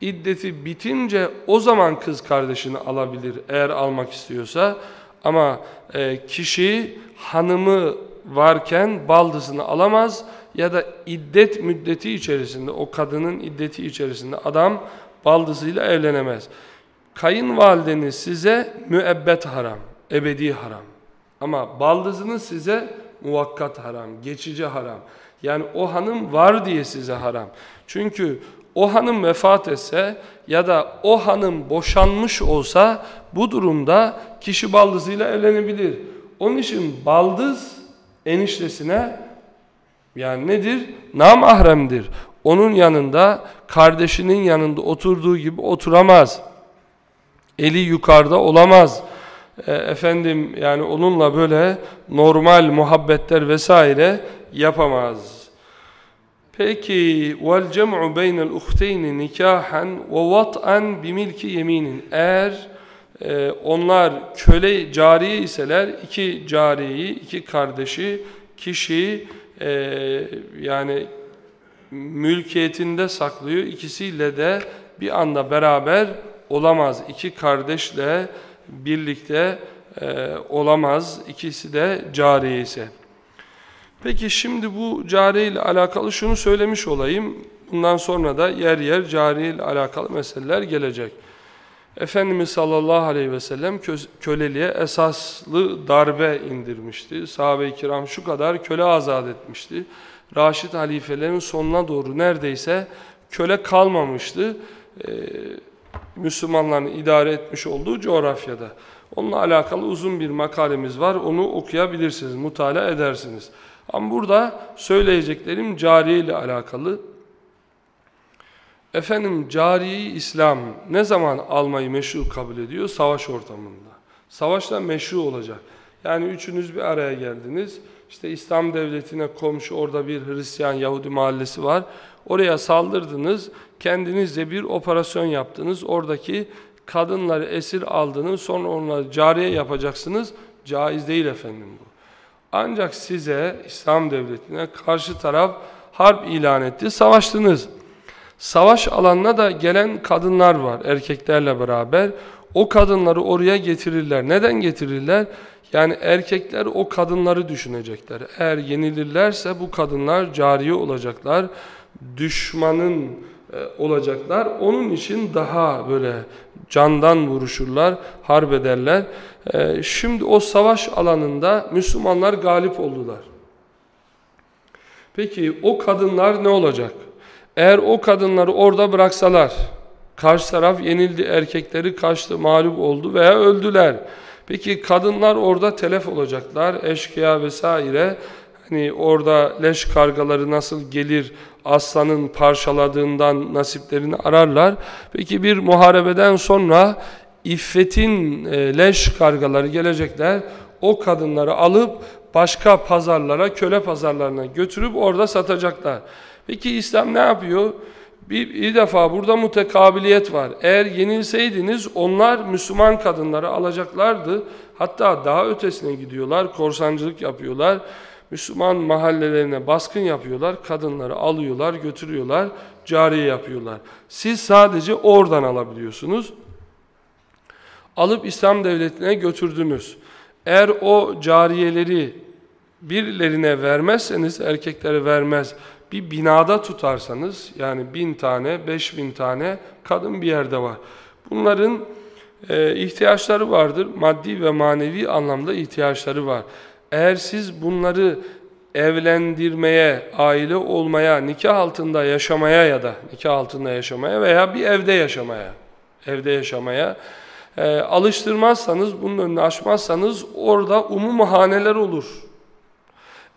iddeti bitince o zaman kız kardeşini alabilir eğer almak istiyorsa. Ama e, kişi hanımı varken baldızını alamaz ya da iddet müddeti içerisinde o kadının iddeti içerisinde adam baldızıyla evlenemez. Kayınvalideniz size müebbet haram, ebedi haram. Ama baldızınız size muvakkat haram, geçici haram. Yani o hanım var diye size haram. Çünkü o hanım vefat etse ya da o hanım boşanmış olsa bu durumda kişi baldızıyla evlenebilir. Onun için baldız eniştesine yani nedir? Namahremdir. Onun yanında kardeşinin yanında oturduğu gibi oturamaz. Eli yukarıda olamaz. E, efendim yani onunla böyle normal muhabbetler vesaire yapamaz. Peki vel cem'u beynel uhteyni nikahan ve vat'an bimilki yeminin. Eğer e, onlar köle cariye iseler iki cariyeyi, iki kardeşi kişi e, yani mülkiyetinde saklıyor. İkisiyle de bir anda beraber olamaz. İki kardeşle birlikte e, olamaz. İkisi de cariye ise. Peki şimdi bu cariye ile alakalı şunu söylemiş olayım. Bundan sonra da yer yer cariye ile alakalı meseleler gelecek. Efendimiz sallallahu aleyhi ve sellem köleliğe esaslı darbe indirmişti. Sahabe-i kiram şu kadar köle azat etmişti. Raşid halifelerin sonuna doğru neredeyse köle kalmamıştı. Ee, Müslümanların idare etmiş olduğu coğrafyada. Onunla alakalı uzun bir makalemiz var. Onu okuyabilirsiniz, mutala edersiniz. Ama burada söyleyeceklerim cariye ile alakalı. Efendim cariyi İslam ne zaman almayı meşru kabul ediyor? Savaş ortamında. Savaşta meşru olacak. Yani üçünüz bir araya geldiniz. İşte İslam devletine komşu orada bir Hristiyan Yahudi mahallesi var. Oraya saldırdınız. Kendinizce bir operasyon yaptınız. Oradaki kadınları esir aldınız. Sonra onları cariye yapacaksınız. Caiz değil efendim bu. Ancak size İslam devletine karşı taraf harp ilan etti. Savaştınız. Savaş alanına da gelen kadınlar var erkeklerle beraber. O kadınları oraya getirirler. Neden getirirler? Yani erkekler o kadınları düşünecekler. Eğer yenilirlerse bu kadınlar cariye olacaklar. Düşmanın olacaklar. Onun için daha böyle candan vuruşurlar, harp ederler. E, şimdi o savaş alanında Müslümanlar galip oldular. Peki o kadınlar ne olacak? Eğer o kadınları orada bıraksalar, karşı taraf yenildi, erkekleri kaçtı, mağlup oldu veya öldüler. Peki kadınlar orada telef olacaklar, eşkıya vesaire. Hani orada leş kargaları nasıl gelir, aslanın parçaladığından nasiplerini ararlar. Peki bir muharebeden sonra iffetin e, leş kargaları gelecekler. O kadınları alıp başka pazarlara, köle pazarlarına götürüp orada satacaklar. Peki İslam ne yapıyor? Bir, bir defa burada mutekabiliyet var. Eğer yenilseydiniz onlar Müslüman kadınları alacaklardı. Hatta daha ötesine gidiyorlar, korsancılık yapıyorlar. Müslüman mahallelerine baskın yapıyorlar, kadınları alıyorlar, götürüyorlar, cariye yapıyorlar. Siz sadece oradan alabiliyorsunuz. Alıp İslam devletine götürdünüz. Eğer o cariyeleri birilerine vermezseniz, erkeklere vermez, bir binada tutarsanız yani bin tane, beş bin tane kadın bir yerde var. Bunların e, ihtiyaçları vardır. Maddi ve manevi anlamda ihtiyaçları var. Eğer siz bunları evlendirmeye, aile olmaya, nikah altında yaşamaya ya da nikah altında yaşamaya veya bir evde yaşamaya, evde yaşamaya e, alıştırmazsanız, bunun önünü açmazsanız orada umum haneler olur.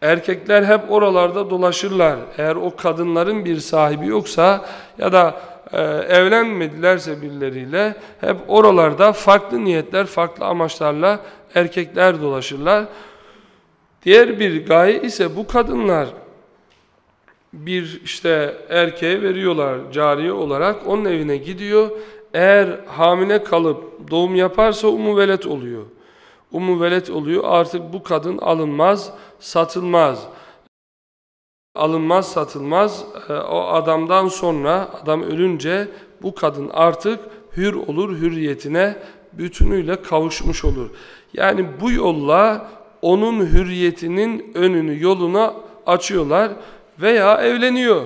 Erkekler hep oralarda dolaşırlar. Eğer o kadınların bir sahibi yoksa ya da e, evlenmedilerse birileriyle hep oralarda farklı niyetler, farklı amaçlarla erkekler dolaşırlar. Diğer bir gaye ise bu kadınlar bir işte erkeğe veriyorlar cariye olarak onun evine gidiyor. Eğer hamile kalıp doğum yaparsa umu velet oluyor. Umu velet oluyor artık bu kadın alınmaz, satılmaz. Alınmaz, satılmaz. E, o adamdan sonra adam ölünce bu kadın artık hür olur, hürriyetine bütünüyle kavuşmuş olur. Yani bu yolla onun hürriyetinin önünü yoluna açıyorlar veya evleniyor.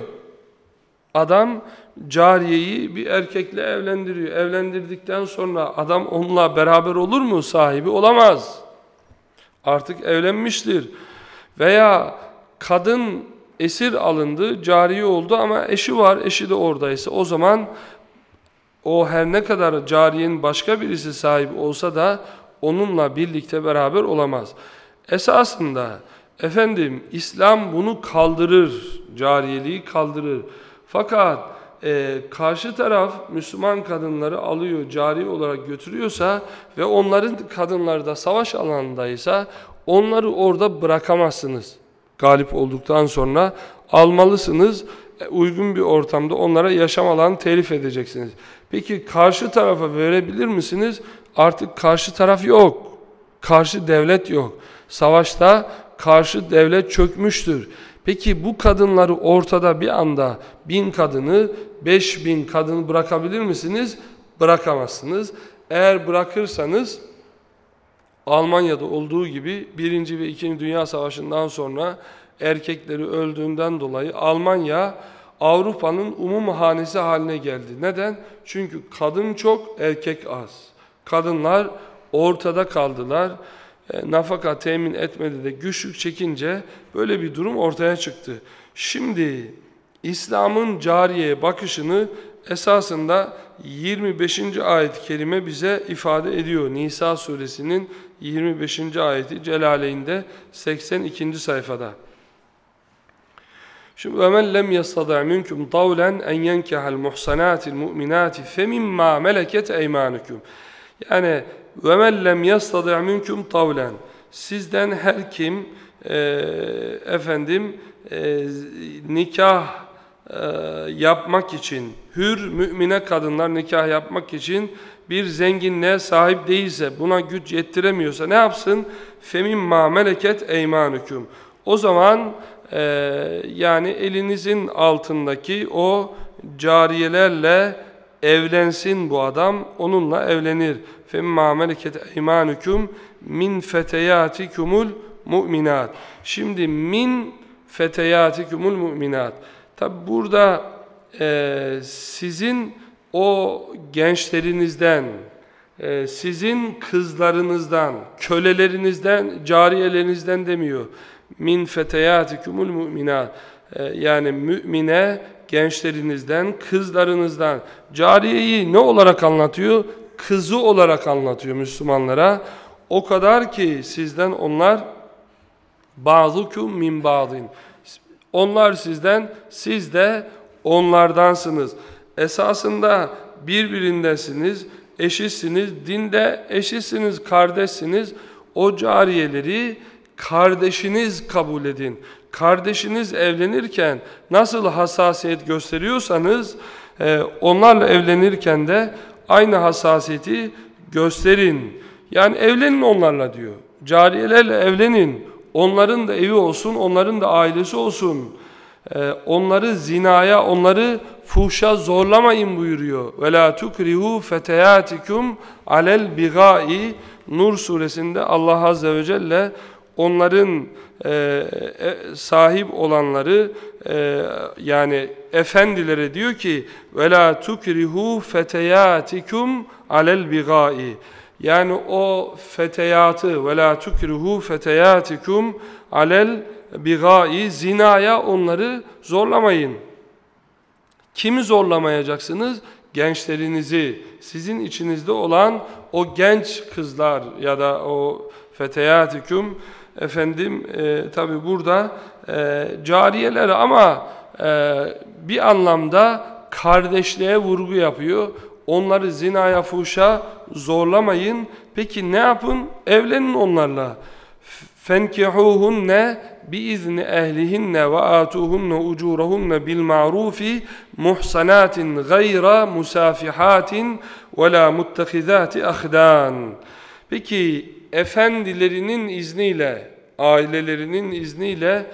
Adam cariyeyi bir erkekle evlendiriyor. Evlendirdikten sonra adam onunla beraber olur mu? Sahibi olamaz. Artık evlenmiştir. Veya kadın esir alındı, cariye oldu ama eşi var, eşi de oradaysa o zaman o her ne kadar cariyenin başka birisi sahibi olsa da onunla birlikte beraber olamaz. Esasında efendim İslam bunu kaldırır, cariyeliği kaldırır. Fakat e, karşı taraf Müslüman kadınları alıyor, cari olarak götürüyorsa ve onların kadınları da savaş alanındaysa onları orada bırakamazsınız. Galip olduktan sonra almalısınız, e, uygun bir ortamda onlara yaşam alanı telif edeceksiniz. Peki karşı tarafa verebilir misiniz? Artık karşı taraf yok. Karşı devlet yok. Savaşta karşı devlet çökmüştür. Peki bu kadınları ortada bir anda bin kadını, beş bin kadını bırakabilir misiniz? Bırakamazsınız. Eğer bırakırsanız Almanya'da olduğu gibi Birinci ve İkinci Dünya Savaşı'ndan sonra erkekleri öldüğünden dolayı Almanya Avrupa'nın umum hanesi haline geldi. Neden? Çünkü kadın çok, erkek az. Kadınlar ortada kaldılar. E, nafaka temin etmedi de güçlük çekince böyle bir durum ortaya çıktı. Şimdi İslam'ın cariyeye bakışını esasında 25. ayet-i kerime bize ifade ediyor. Nisa suresinin 25. ayeti Celaleyn'de 82. sayfada. Şimdi وَمَنْ لَمْ يَسْتَضَعْ مِنْكُمْ طَوْلًا اَنْ يَنْكَحَ الْمُحْسَنَاتِ الْمُؤْمِنَاتِ فَمِمَّا مَلَكَتْ اَيْمَانُكُمْ Yani ve men lem yastadi' minkum tavlen. Sizden her kim e, efendim e, nikah e, yapmak için hür mümine kadınlar nikah yapmak için bir zenginliğe sahip değilse buna güç yettiremiyorsa ne yapsın? Femim ma meleket eymanüküm. O zaman e, yani elinizin altındaki o cariyelerle evlensin bu adam onunla evlenir. فَمَّا مَلَكَتْ اَيْمَانُكُمْ min feteyatikumul mu'minat. Şimdi min feteyatikumul mu'minat. Tabi burada e, sizin o gençlerinizden, e, sizin kızlarınızdan, kölelerinizden, cariyelerinizden demiyor. Min feteyatikumul mu'minat. E, yani mümine gençlerinizden, kızlarınızdan. Cariyeyi ne olarak anlatıyor? Kızı olarak anlatıyor Müslümanlara. O kadar ki sizden onlar bazıkum min bazin. Onlar sizden, siz de onlardansınız. Esasında birbirindesiniz, eşisiniz, dinde eşisiniz, kardeşsiniz. O cariyeleri kardeşiniz kabul edin. Kardeşiniz evlenirken nasıl hassasiyet gösteriyorsanız e, onlarla evlenirken de aynı hassasiyeti gösterin. Yani evlenin onlarla diyor. Cariyelerle evlenin. Onların da evi olsun, onların da ailesi olsun. Ee, onları zinaya, onları fuhşa zorlamayın buyuruyor. Ve la tukrihu feteyatikum alel bigai Nur suresinde Allah azze ve celle onların e, e, sahip olanları e, yani efendilere diyor ki vela tukrihu feteyatikum alel bigai yani o feteyatı vela tukrihu feteyatikum alel bigai zinaya onları zorlamayın. Kimi zorlamayacaksınız? Gençlerinizi, sizin içinizde olan o genç kızlar ya da o feteyatikum efendim e, tabi burada e, cariyeler ama e, bir anlamda kardeşliğe vurgu yapıyor. Onları zinaya fuşa zorlamayın. Peki ne yapın? Evlenin onlarla. فَنْكِحُوهُنَّ بِإِذْنِ اَهْلِهِنَّ وَآتُوهُنَّ اُجُورَهُنَّ بِالْمَعْرُوفِ مُحْسَنَاتٍ غَيْرَ مُسَافِحَاتٍ وَلَا مُتَّخِذَاتِ اَخْدَانٍ Peki efendilerinin izniyle, ailelerinin izniyle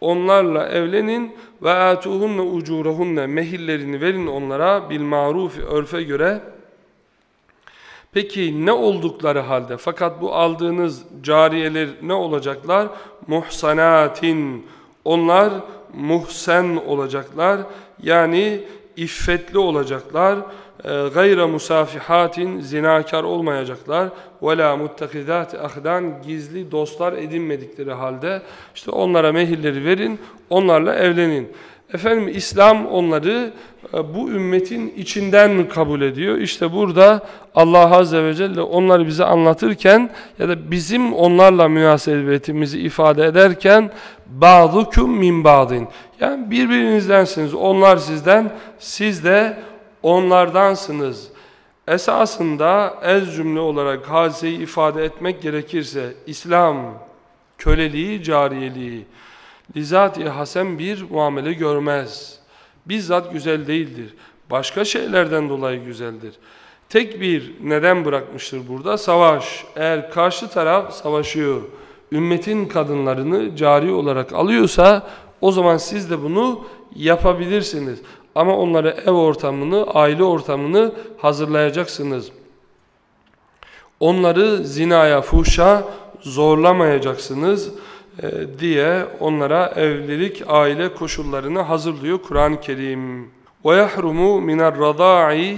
onlarla evlenin ve atuhunne ucurahunne mehillerini verin onlara bil maruf örfe göre. Peki ne oldukları halde fakat bu aldığınız cariyeler ne olacaklar? Muhsanatin. Onlar muhsen olacaklar. Yani iffetli olacaklar. E, gayra musafihatin zinakar olmayacaklar. Ve la muttakizat ahdan gizli dostlar edinmedikleri halde işte onlara mehirleri verin onlarla evlenin. Efendim İslam onları e, bu ümmetin içinden kabul ediyor. İşte burada Allah Azze ve Celle onları bize anlatırken ya da bizim onlarla münasebetimizi ifade ederken ba'dukum min ba'din. Yani birbirinizdensiniz onlar sizden siz de onlardansınız. Esasında ez cümle olarak hadiseyi ifade etmek gerekirse İslam köleliği, cariyeliği lizat-i hasen bir muamele görmez. Bizzat güzel değildir. Başka şeylerden dolayı güzeldir. Tek bir neden bırakmıştır burada? Savaş. Eğer karşı taraf savaşıyor, ümmetin kadınlarını cari olarak alıyorsa o zaman siz de bunu yapabilirsiniz. Ama onlara ev ortamını, aile ortamını hazırlayacaksınız. Onları zinaya, fuhşa zorlamayacaksınız e, diye onlara evlilik, aile koşullarını hazırlıyor Kur'an-ı Kerim. وَيَحْرُمُ مِنَ الرَّضَاعِ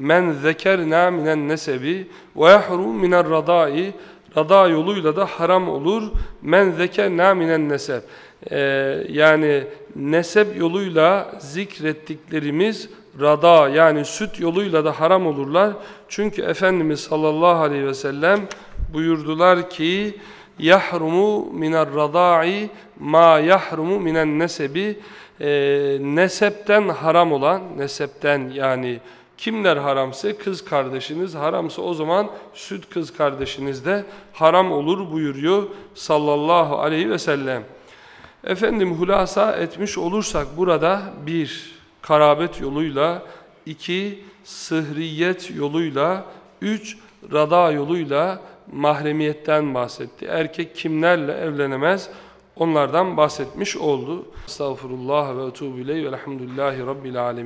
men zekerna minen nesebi ve yahrum minen radai rada yoluyla da haram olur men zekerna minen neseb ee, yani nesep yoluyla zikrettiklerimiz rada yani süt yoluyla da haram olurlar. Çünkü Efendimiz sallallahu aleyhi ve sellem buyurdular ki yahrumu minar radai ma yahrumu minen nesebi e, nesepten haram olan nesepten yani kimler haramsa kız kardeşiniz haramsa o zaman süt kız kardeşiniz de haram olur buyuruyor sallallahu aleyhi ve sellem. Efendim hulasa etmiş olursak burada bir karabet yoluyla, iki sıhriyet yoluyla, üç rada yoluyla mahremiyetten bahsetti. Erkek kimlerle evlenemez onlardan bahsetmiş oldu. Estağfurullah ve etûbü ileyh ve elhamdülillahi rabbil alemin.